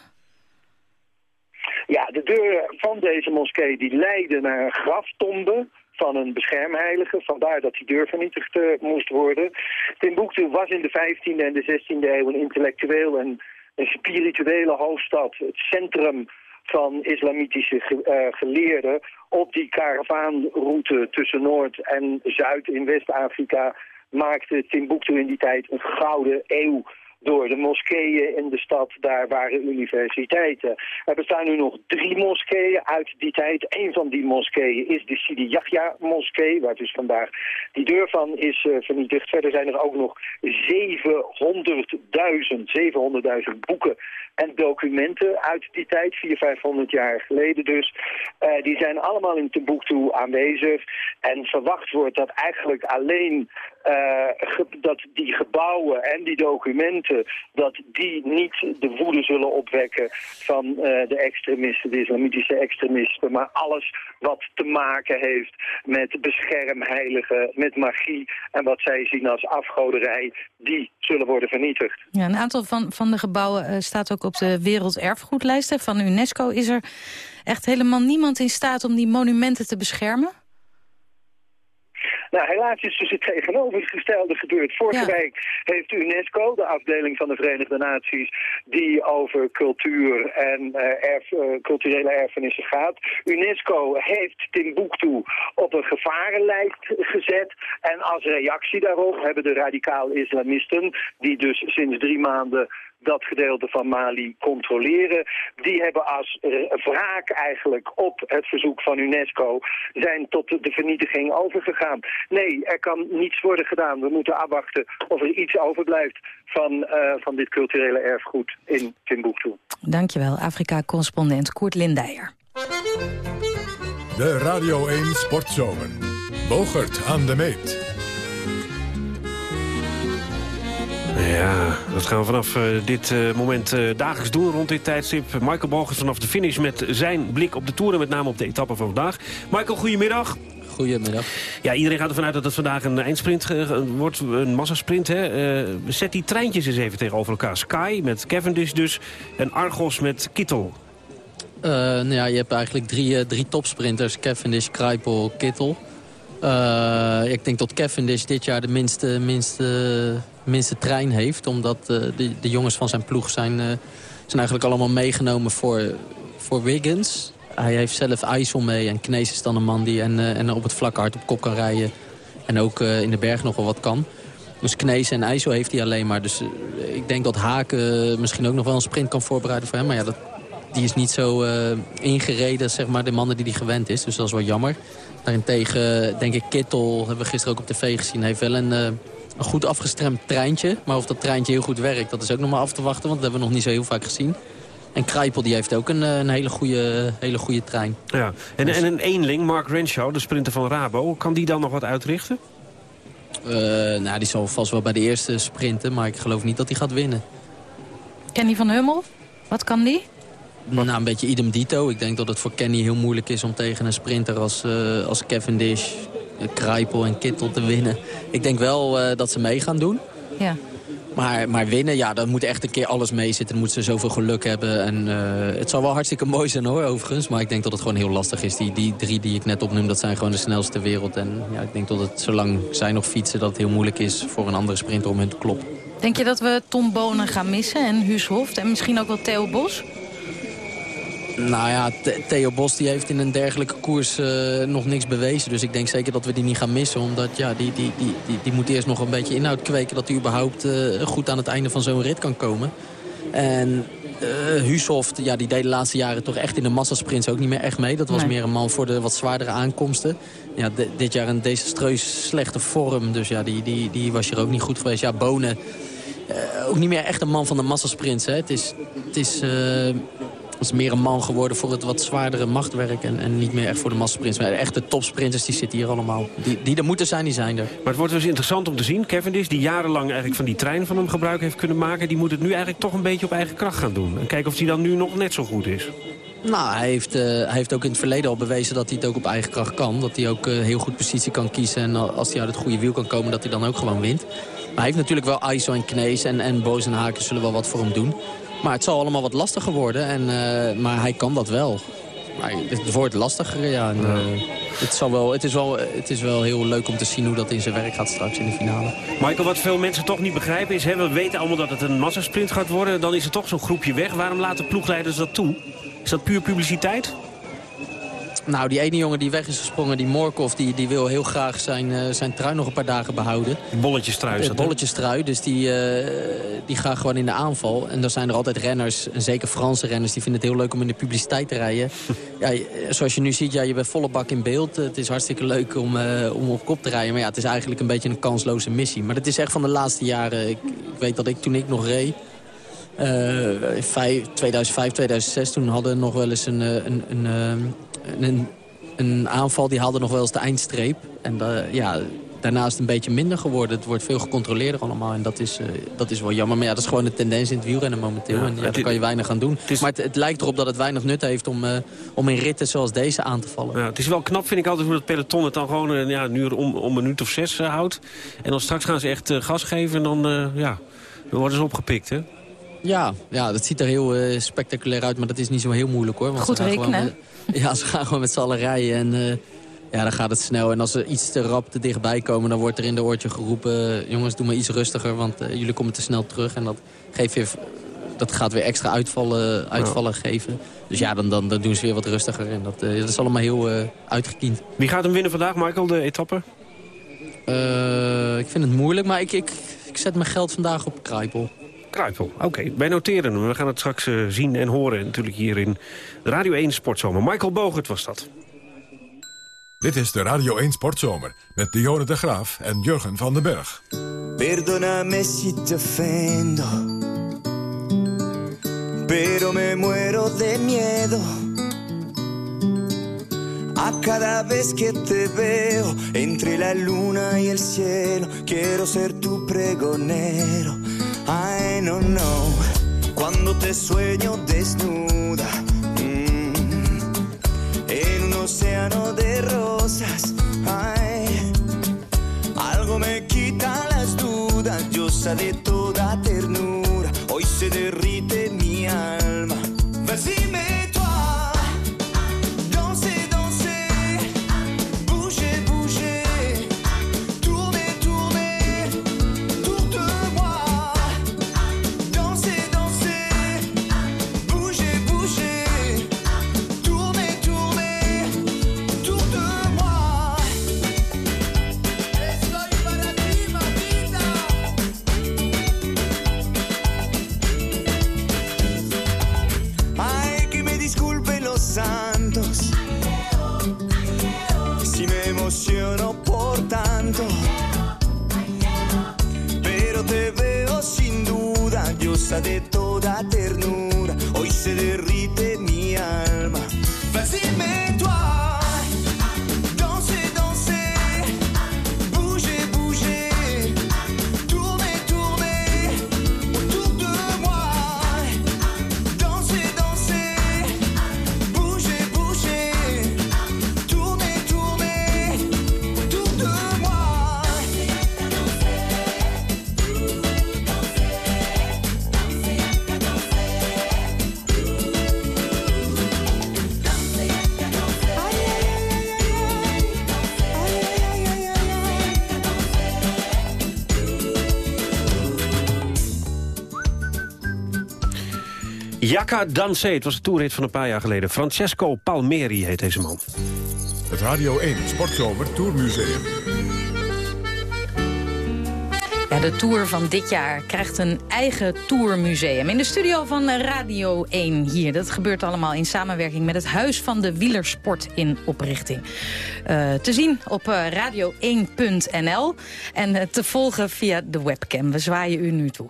Ja, de deur van deze moskee die leidde naar een graftombe van een beschermheilige. Vandaar dat die deur vernietigd uh, moest worden. Timbuktu was in de 15e en de 16e eeuw een intellectueel en een spirituele hoofdstad. Het centrum van islamitische ge uh, geleerden op die karavaanroute tussen Noord en Zuid in West-Afrika maakte Timbuktu in die tijd een gouden eeuw door de moskeeën in de stad. Daar waren universiteiten. Er bestaan nu nog drie moskeeën uit die tijd. Een van die moskeeën is de Sidi Yahya moskee, waar dus vandaag die deur van is uh, vernietigd. Verder zijn er ook nog 700.000 700.000 boeken en documenten uit die tijd, 400, 500 jaar geleden dus. Uh, die zijn allemaal in Timbuktu aanwezig. En verwacht wordt dat eigenlijk alleen ge dat die gebouwen en die documenten, dat die niet de woede zullen opwekken van uh, de extremisten, de islamitische extremisten, maar alles wat te maken heeft met beschermheiligen, met magie en wat zij zien als afgoderij, die zullen worden vernietigd. Ja, een aantal van, van de gebouwen uh, staat ook op de werelderfgoedlijst van UNESCO. Is er echt helemaal niemand in staat om die monumenten te beschermen? Nou, helaas is dus het tegenovergestelde gebeurd. Vorige ja. week heeft UNESCO, de afdeling van de Verenigde Naties... die over cultuur en uh, erf, uh, culturele erfenissen gaat... UNESCO heeft Timbuktu op een gevarenlijst gezet. En als reactie daarop hebben de radicaal-islamisten... die dus sinds drie maanden dat gedeelte van Mali controleren. Die hebben als wraak eigenlijk op het verzoek van UNESCO zijn tot de vernietiging overgegaan. Nee, er kan niets worden gedaan. We moeten afwachten of er iets overblijft van, uh, van dit culturele erfgoed in Timbuktu. Dankjewel, Afrika-correspondent Koert Lindijer. De Radio 1 Sportzomer. Bogert aan de meet. Ja, dat gaan we vanaf uh, dit uh, moment uh, dagelijks doen rond dit tijdstip. Michael Bogers vanaf de finish met zijn blik op de Tour... en met name op de etappe van vandaag. Michael, goedemiddag. Goedemiddag. Ja, iedereen gaat ervan uit dat het vandaag een eindsprint wordt, een massasprint. Hè? zet die treintjes eens even tegenover elkaar. Sky met Cavendish dus en Argos met Kittel. nou ja, je hebt eigenlijk drie, drie topsprinters. Cavendish, Kruipel, Kittel. Uh, ik denk dat Cavendish dit jaar de minste, minste, minste trein heeft. Omdat uh, de, de, jongens van zijn ploeg zijn, uh, zijn eigenlijk allemaal meegenomen voor, voor Wiggins. Hij heeft zelf IJssel mee en Knees is dan een man die en, en op het vlak hard op kop kan rijden. En ook in de berg nog wel wat kan. Dus Knees en IJssel heeft hij alleen maar. Dus ik denk dat Haken misschien ook nog wel een sprint kan voorbereiden voor hem. Maar ja, dat, die is niet zo ingereden, zeg maar, de mannen die hij gewend is. Dus dat is wel jammer. Daarentegen, denk ik, Kittel, hebben we gisteren ook op tv gezien... heeft wel een, uh, een goed afgestremd treintje. Maar of dat treintje heel goed werkt, dat is ook nog maar af te wachten... want dat hebben we nog niet zo heel vaak gezien. En Krijpel die heeft ook een, een hele, goede, hele goede trein. Ja. En, dus... en een eenling, Mark Renshaw, de sprinter van Rabo... kan die dan nog wat uitrichten? Uh, nou, die zal vast wel bij de eerste sprinten... maar ik geloof niet dat hij gaat winnen. Kenny van Hummel, wat kan die? Nou, een beetje idem dito. Ik denk dat het voor Kenny heel moeilijk is om tegen een sprinter als, uh, als Cavendish, Kruipel en Kittel te winnen. Ik denk wel uh, dat ze mee gaan doen. Ja. Maar, maar winnen, ja, dan moet echt een keer alles meezitten. Dan moeten ze zoveel geluk hebben. En uh, het zal wel hartstikke mooi zijn hoor, overigens. Maar ik denk dat het gewoon heel lastig is. Die, die drie die ik net opnoem, dat zijn gewoon de snelste ter wereld. En ja, ik denk dat het, zolang zij nog fietsen, dat het heel moeilijk is voor een andere sprinter om hun te kloppen. Denk je dat we Tom Bonen gaan missen en Huus Hoft en misschien ook wel Theo Bos? Nou ja, Theo Bos die heeft in een dergelijke koers uh, nog niks bewezen. Dus ik denk zeker dat we die niet gaan missen. Omdat ja, die, die, die, die, die moet eerst nog een beetje inhoud kweken... dat hij überhaupt uh, goed aan het einde van zo'n rit kan komen. En uh, Husoft, ja, die deed de laatste jaren toch echt in de massasprints ook niet meer echt mee. Dat was nee. meer een man voor de wat zwaardere aankomsten. Ja, dit jaar een desastreus slechte vorm. Dus ja, die, die, die was hier ook niet goed geweest. Ja, Bonen, ook niet meer echt een man van de massasprints. Hè. Het is... Het is is meer een man geworden voor het wat zwaardere machtwerk. En, en niet meer echt voor de massasprints. Maar de echte topsprinters die zitten hier allemaal. Die, die er moeten zijn, die zijn er. Maar het wordt dus interessant om te zien. Kevin die jarenlang eigenlijk van die trein van hem gebruik heeft kunnen maken... die moet het nu eigenlijk toch een beetje op eigen kracht gaan doen. En kijken of hij dan nu nog net zo goed is. Nou, hij heeft, uh, hij heeft ook in het verleden al bewezen dat hij het ook op eigen kracht kan. Dat hij ook uh, heel goed positie kan kiezen. En als hij uit het goede wiel kan komen, dat hij dan ook gewoon wint. Maar hij heeft natuurlijk wel ISO en Knees en, en Boos en Haken zullen wel wat voor hem doen. Maar het zal allemaal wat lastiger worden. En, eh, maar hij kan dat wel. Maar het wordt lastiger, ja. En, eh, het, zal wel, het, is wel, het is wel heel leuk om te zien hoe dat in zijn werk gaat straks in de finale. Michael, wat veel mensen toch niet begrijpen is... Hè, we weten allemaal dat het een massasprint gaat worden. Dan is er toch zo'n groepje weg. Waarom laten ploegleiders dat toe? Is dat puur publiciteit? Nou, die ene jongen die weg is gesprongen, die Morkov, die, die wil heel graag zijn, eh, zijn trui nog een paar dagen behouden. Bolletjestrui Het dat, hè? bolletjestrui, dus die, eh, die gaat gewoon in de aanval. En dan zijn er altijd renners, en zeker Franse renners... die vinden het heel leuk om in de publiciteit te rijden. ja, zoals je nu ziet, ja, je bent volle bak in beeld. Het is hartstikke leuk om, eh, om op kop te rijden. Maar ja, het is eigenlijk een beetje een kansloze missie. Maar het is echt van de laatste jaren. Ik, ik weet dat ik toen ik nog reed... eh, vijf- 2005, 2006, toen hadden we nog wel eens een, eh, een, een, eh, een, een aanval. Die haalde nog wel eens de eindstreep. En eh, ja, daarna is het een beetje minder geworden. Het wordt veel gecontroleerder allemaal. En dat is, eh, dat is wel jammer. Maar ja, dat is gewoon de tendens in het wielrennen momenteel. Ja, en ja, daar kan je weinig aan doen. Maar het, het lijkt erop dat het weinig nut heeft om, eh, om in ritten zoals deze aan te vallen. Ja, het is wel knap, vind ik altijd, hoe dat peloton het dan gewoon eh, ja, nu om, om een minuut of zes eh, houdt. En dan straks gaan ze echt eh, gas geven en dan, eh, ja, dan worden ze opgepikt, hè? Ja, ja, dat ziet er heel eh, spectaculair uit, maar dat is niet zo heel moeilijk hoor. Want Goed ze gaan gewoon rekenen, met- ja, ze gaan gewoon met z'n allen rijden en eh, ja, dan gaat het snel. En als ze iets te rap te dichtbij komen, dan wordt er in de oortje geroepen... eh, jongens, doe maar iets rustiger, want jullie komen te snel terug. En dat, geeft weer, dat gaat weer extra uitvallen, uitvallen geven. Dus ja, dan, dan, dan doen ze weer wat rustiger. En dat, eh, dat is allemaal heel eh uitgekiend. Wie gaat hem winnen vandaag, Michael, de etappe? Eh, ik vind het moeilijk, maar ik, ik, ik zet mijn geld vandaag op Kruipel. Kruipel, oké. Wij noteren hem. We gaan het straks eh, zien en horen natuurlijk hier in de Radio 1 Sportzomer. Michael Bogert was dat. Dit is de Radio 1 Sportzomer met Dionne de Graaf en Jurgen van den Berg. Perdóname si te ofendo, pero me muero de miedo. A cada vez que te veo entre la luna y el cielo, quiero ser tu pregonero. I no know, cuando te sueño desnuda, mm, en un océano de rosas, ay, algo me quita las dudas, diosa de toda ternura. Hoy se derrite mi alma. De Jacca Danse, het was de toerrit van een paar jaar geleden. Francesco Palmeri heet deze man. Het Radio 1 Sportzomer Tourmuseum. Ja, de Tour van dit jaar krijgt een eigen Tourmuseum. In de studio van Radio 1 hier. Dat gebeurt allemaal in samenwerking met het Huis van de Wielersport in oprichting. Eh, te zien op eh, radio1.nl en eh, te volgen via de webcam. We zwaaien u nu toe.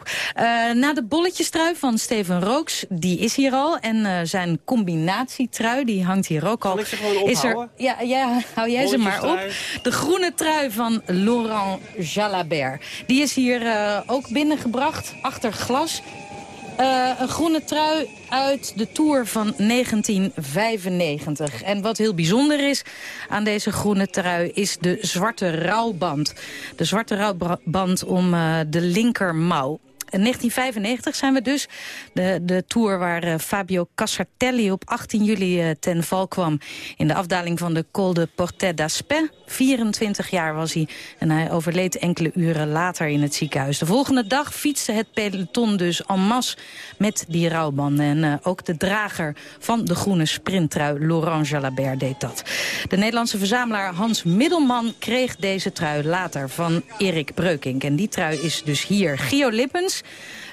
Na de bolletjestrui van Steven Rooks, die is hier al. En zijn combinatietrui, die hangt hier ook al. Zal ik ze gewoon is er, ja, ja, hou jij ze maar op. De groene trui van Laurent Jalabert. Die is hier eh, ook binnengebracht, achter glas. Eh, een groene trui uit de Tour van 1995. En wat heel bijzonder is aan deze groene trui... is de zwarte rouwband. De zwarte rouwband om eh, de linkermouw. In 1995 zijn we dus. De, de tour waar eh, Fabio Casartelli op 18 juli eh, ten val kwam... in de afdaling van de Col de Portet d'Aspet. 24 jaar was hij en hij overleed enkele uren later in het ziekenhuis. De volgende dag fietste het peloton dus en masse met die rouwbanden. En eh, ook de drager van de groene sprinttrui, Laurent Jalabert, deed dat. De Nederlandse verzamelaar Hans Middelman kreeg deze trui later van Erik Breukink. En die trui is dus hier. Gio Lippens...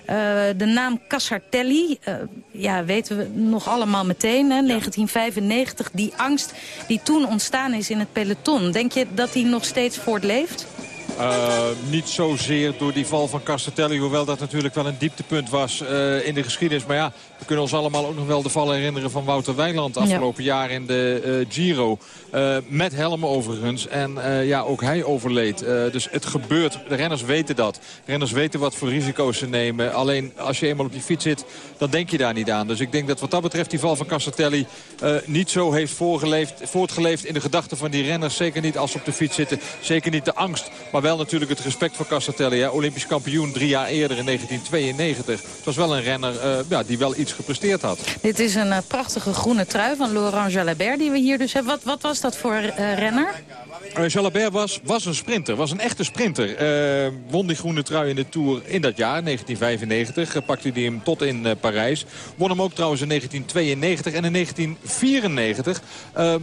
Uh, de naam Cassartelli, uh, ja, weten we nog allemaal meteen, hè? 1995. Die angst die toen ontstaan is in het peloton. Denk je dat die nog steeds voortleeft? Uh, niet zozeer door die val van Castatelli. Hoewel dat natuurlijk wel een dieptepunt was uh, in de geschiedenis. Maar ja, we kunnen ons allemaal ook nog wel de val herinneren van Wouter Weiland. Afgelopen ja. jaar in de uh, Giro. met helm overigens. En ja, ook hij overleed. dus het gebeurt. De renners weten dat. De renners weten wat voor risico's ze nemen. Alleen als je eenmaal op die fiets zit, dan denk je daar niet aan. Dus ik denk dat wat dat betreft die val van Castatelli niet zo heeft voortgeleefd in de gedachten van die renners. Zeker niet als ze op de fiets zitten. Zeker niet de angst. Maar wel natuurlijk het respect voor Cassatelli. Hè? Olympisch kampioen drie jaar eerder in 1992. Het was wel een renner uh, ja, die wel iets gepresteerd had. Dit is een uh, prachtige groene trui van Laurent Jalabert die we hier dus hebben. Wat, wat was dat voor uh, renner? Jalabert was, was een sprinter, was een echte sprinter. Won die groene trui in de Tour in dat jaar, 1995. Uh, pakte hij hem tot in Parijs. Won hem ook trouwens in 1992 en in 1994.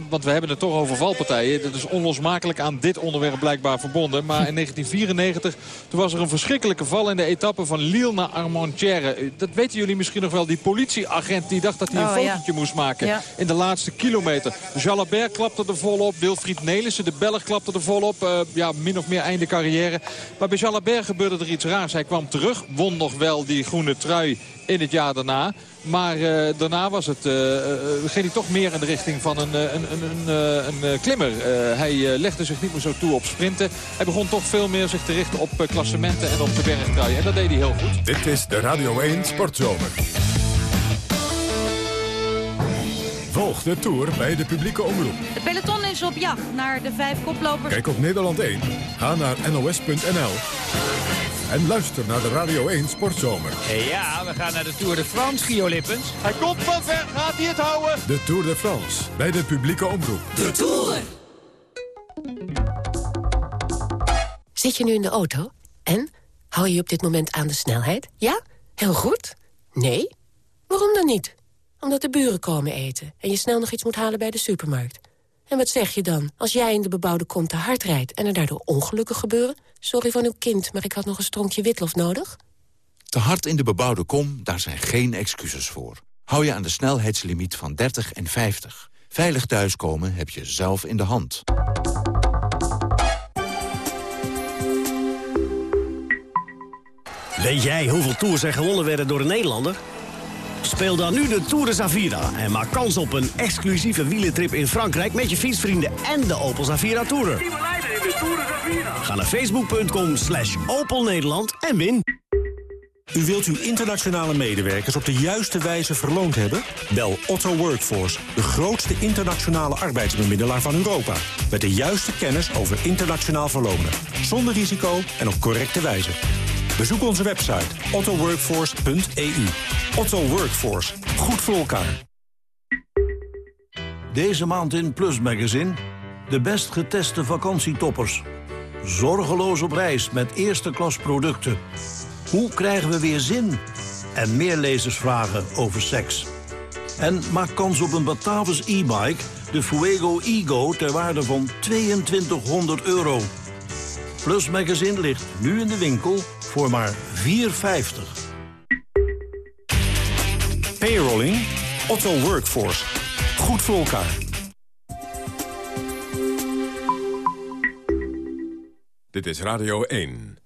want we hebben het toch over valpartijen. Dat is onlosmakelijk aan dit onderwerp blijkbaar verbonden. Maar in 1994 toen was er een verschrikkelijke val in de etappe van Lille naar Armentières. Dat weten jullie misschien nog wel. Die politieagent die dacht dat hij een oh, fotootje ja. moest maken ja. in de laatste kilometer. Jalabert klapte er volop. Wilfried Nelissen, de Belg, klapte er volop. Uh, ja, min of meer einde carrière. Maar bij Jalabert gebeurde er iets raars. Hij kwam terug, won nog wel die groene trui in het jaar daarna. Maar uh, daarna was het, uh, uh, ging hij toch meer in de richting van een, een, een, een, een klimmer. hij legde zich niet meer zo toe op sprinten. Hij begon toch veel meer zich te richten op klassementen en op de bergtruien. En dat deed hij heel goed. Dit is de Radio 1 Sportzomer. Volg de Tour bij de publieke omroep. De peloton is op jacht naar de vijf koplopers. Kijk op Nederland 1. Ga naar nos.nl. En luister naar de Radio 1 Sportzomer. Ja, we gaan naar de Tour de France, Gio Lippens. Hij komt van ver, gaat hij het houden? De Tour de France, bij de publieke omroep. De Tour! Zit je nu in de auto? En? Hou je op dit moment aan de snelheid? Ja? Heel goed? Nee? Waarom dan niet? Omdat de buren komen eten en je snel nog iets moet halen bij de supermarkt. En wat zeg je dan als jij in de bebouwde kom te hard rijdt... en er daardoor ongelukken gebeuren? Sorry van uw kind, maar ik had nog een stronkje witlof nodig. Te hard in de bebouwde kom, daar zijn geen excuses voor. Hou je aan de snelheidslimiet van 30 en 50. Veilig thuiskomen heb je zelf in de hand. Weet jij hoeveel tours er gewonnen werden door een Nederlander? Speel dan nu de Tour de Zavira en maak kans op een exclusieve wielentrip in Frankrijk... met je fietsvrienden en de Opel Zavira Tourer. Ga naar facebook.com slash Opel Nederland en win. U wilt uw internationale medewerkers op de juiste wijze verloond hebben? Bel Otto Workforce, de grootste internationale arbeidsbemiddelaar van Europa. Met de juiste kennis over internationaal verlonen. Zonder risico en op correcte wijze. Bezoek onze website ottoworkforce.eu. Otto Workforce. Goed voor elkaar. Deze maand in Plus Magazine... de best geteste vakantietoppers. Zorgeloos op reis met eerste klas producten. Hoe krijgen we weer zin? En meer lezersvragen over seks. En maak kans op een Batavus e-bike... de Fuego Ego ter waarde van 2200 euro. Plus Magazine ligt nu in de winkel voor maar 4,50. Payrolling, Otto Workforce. Goed voor elkaar. Dit is Radio 1.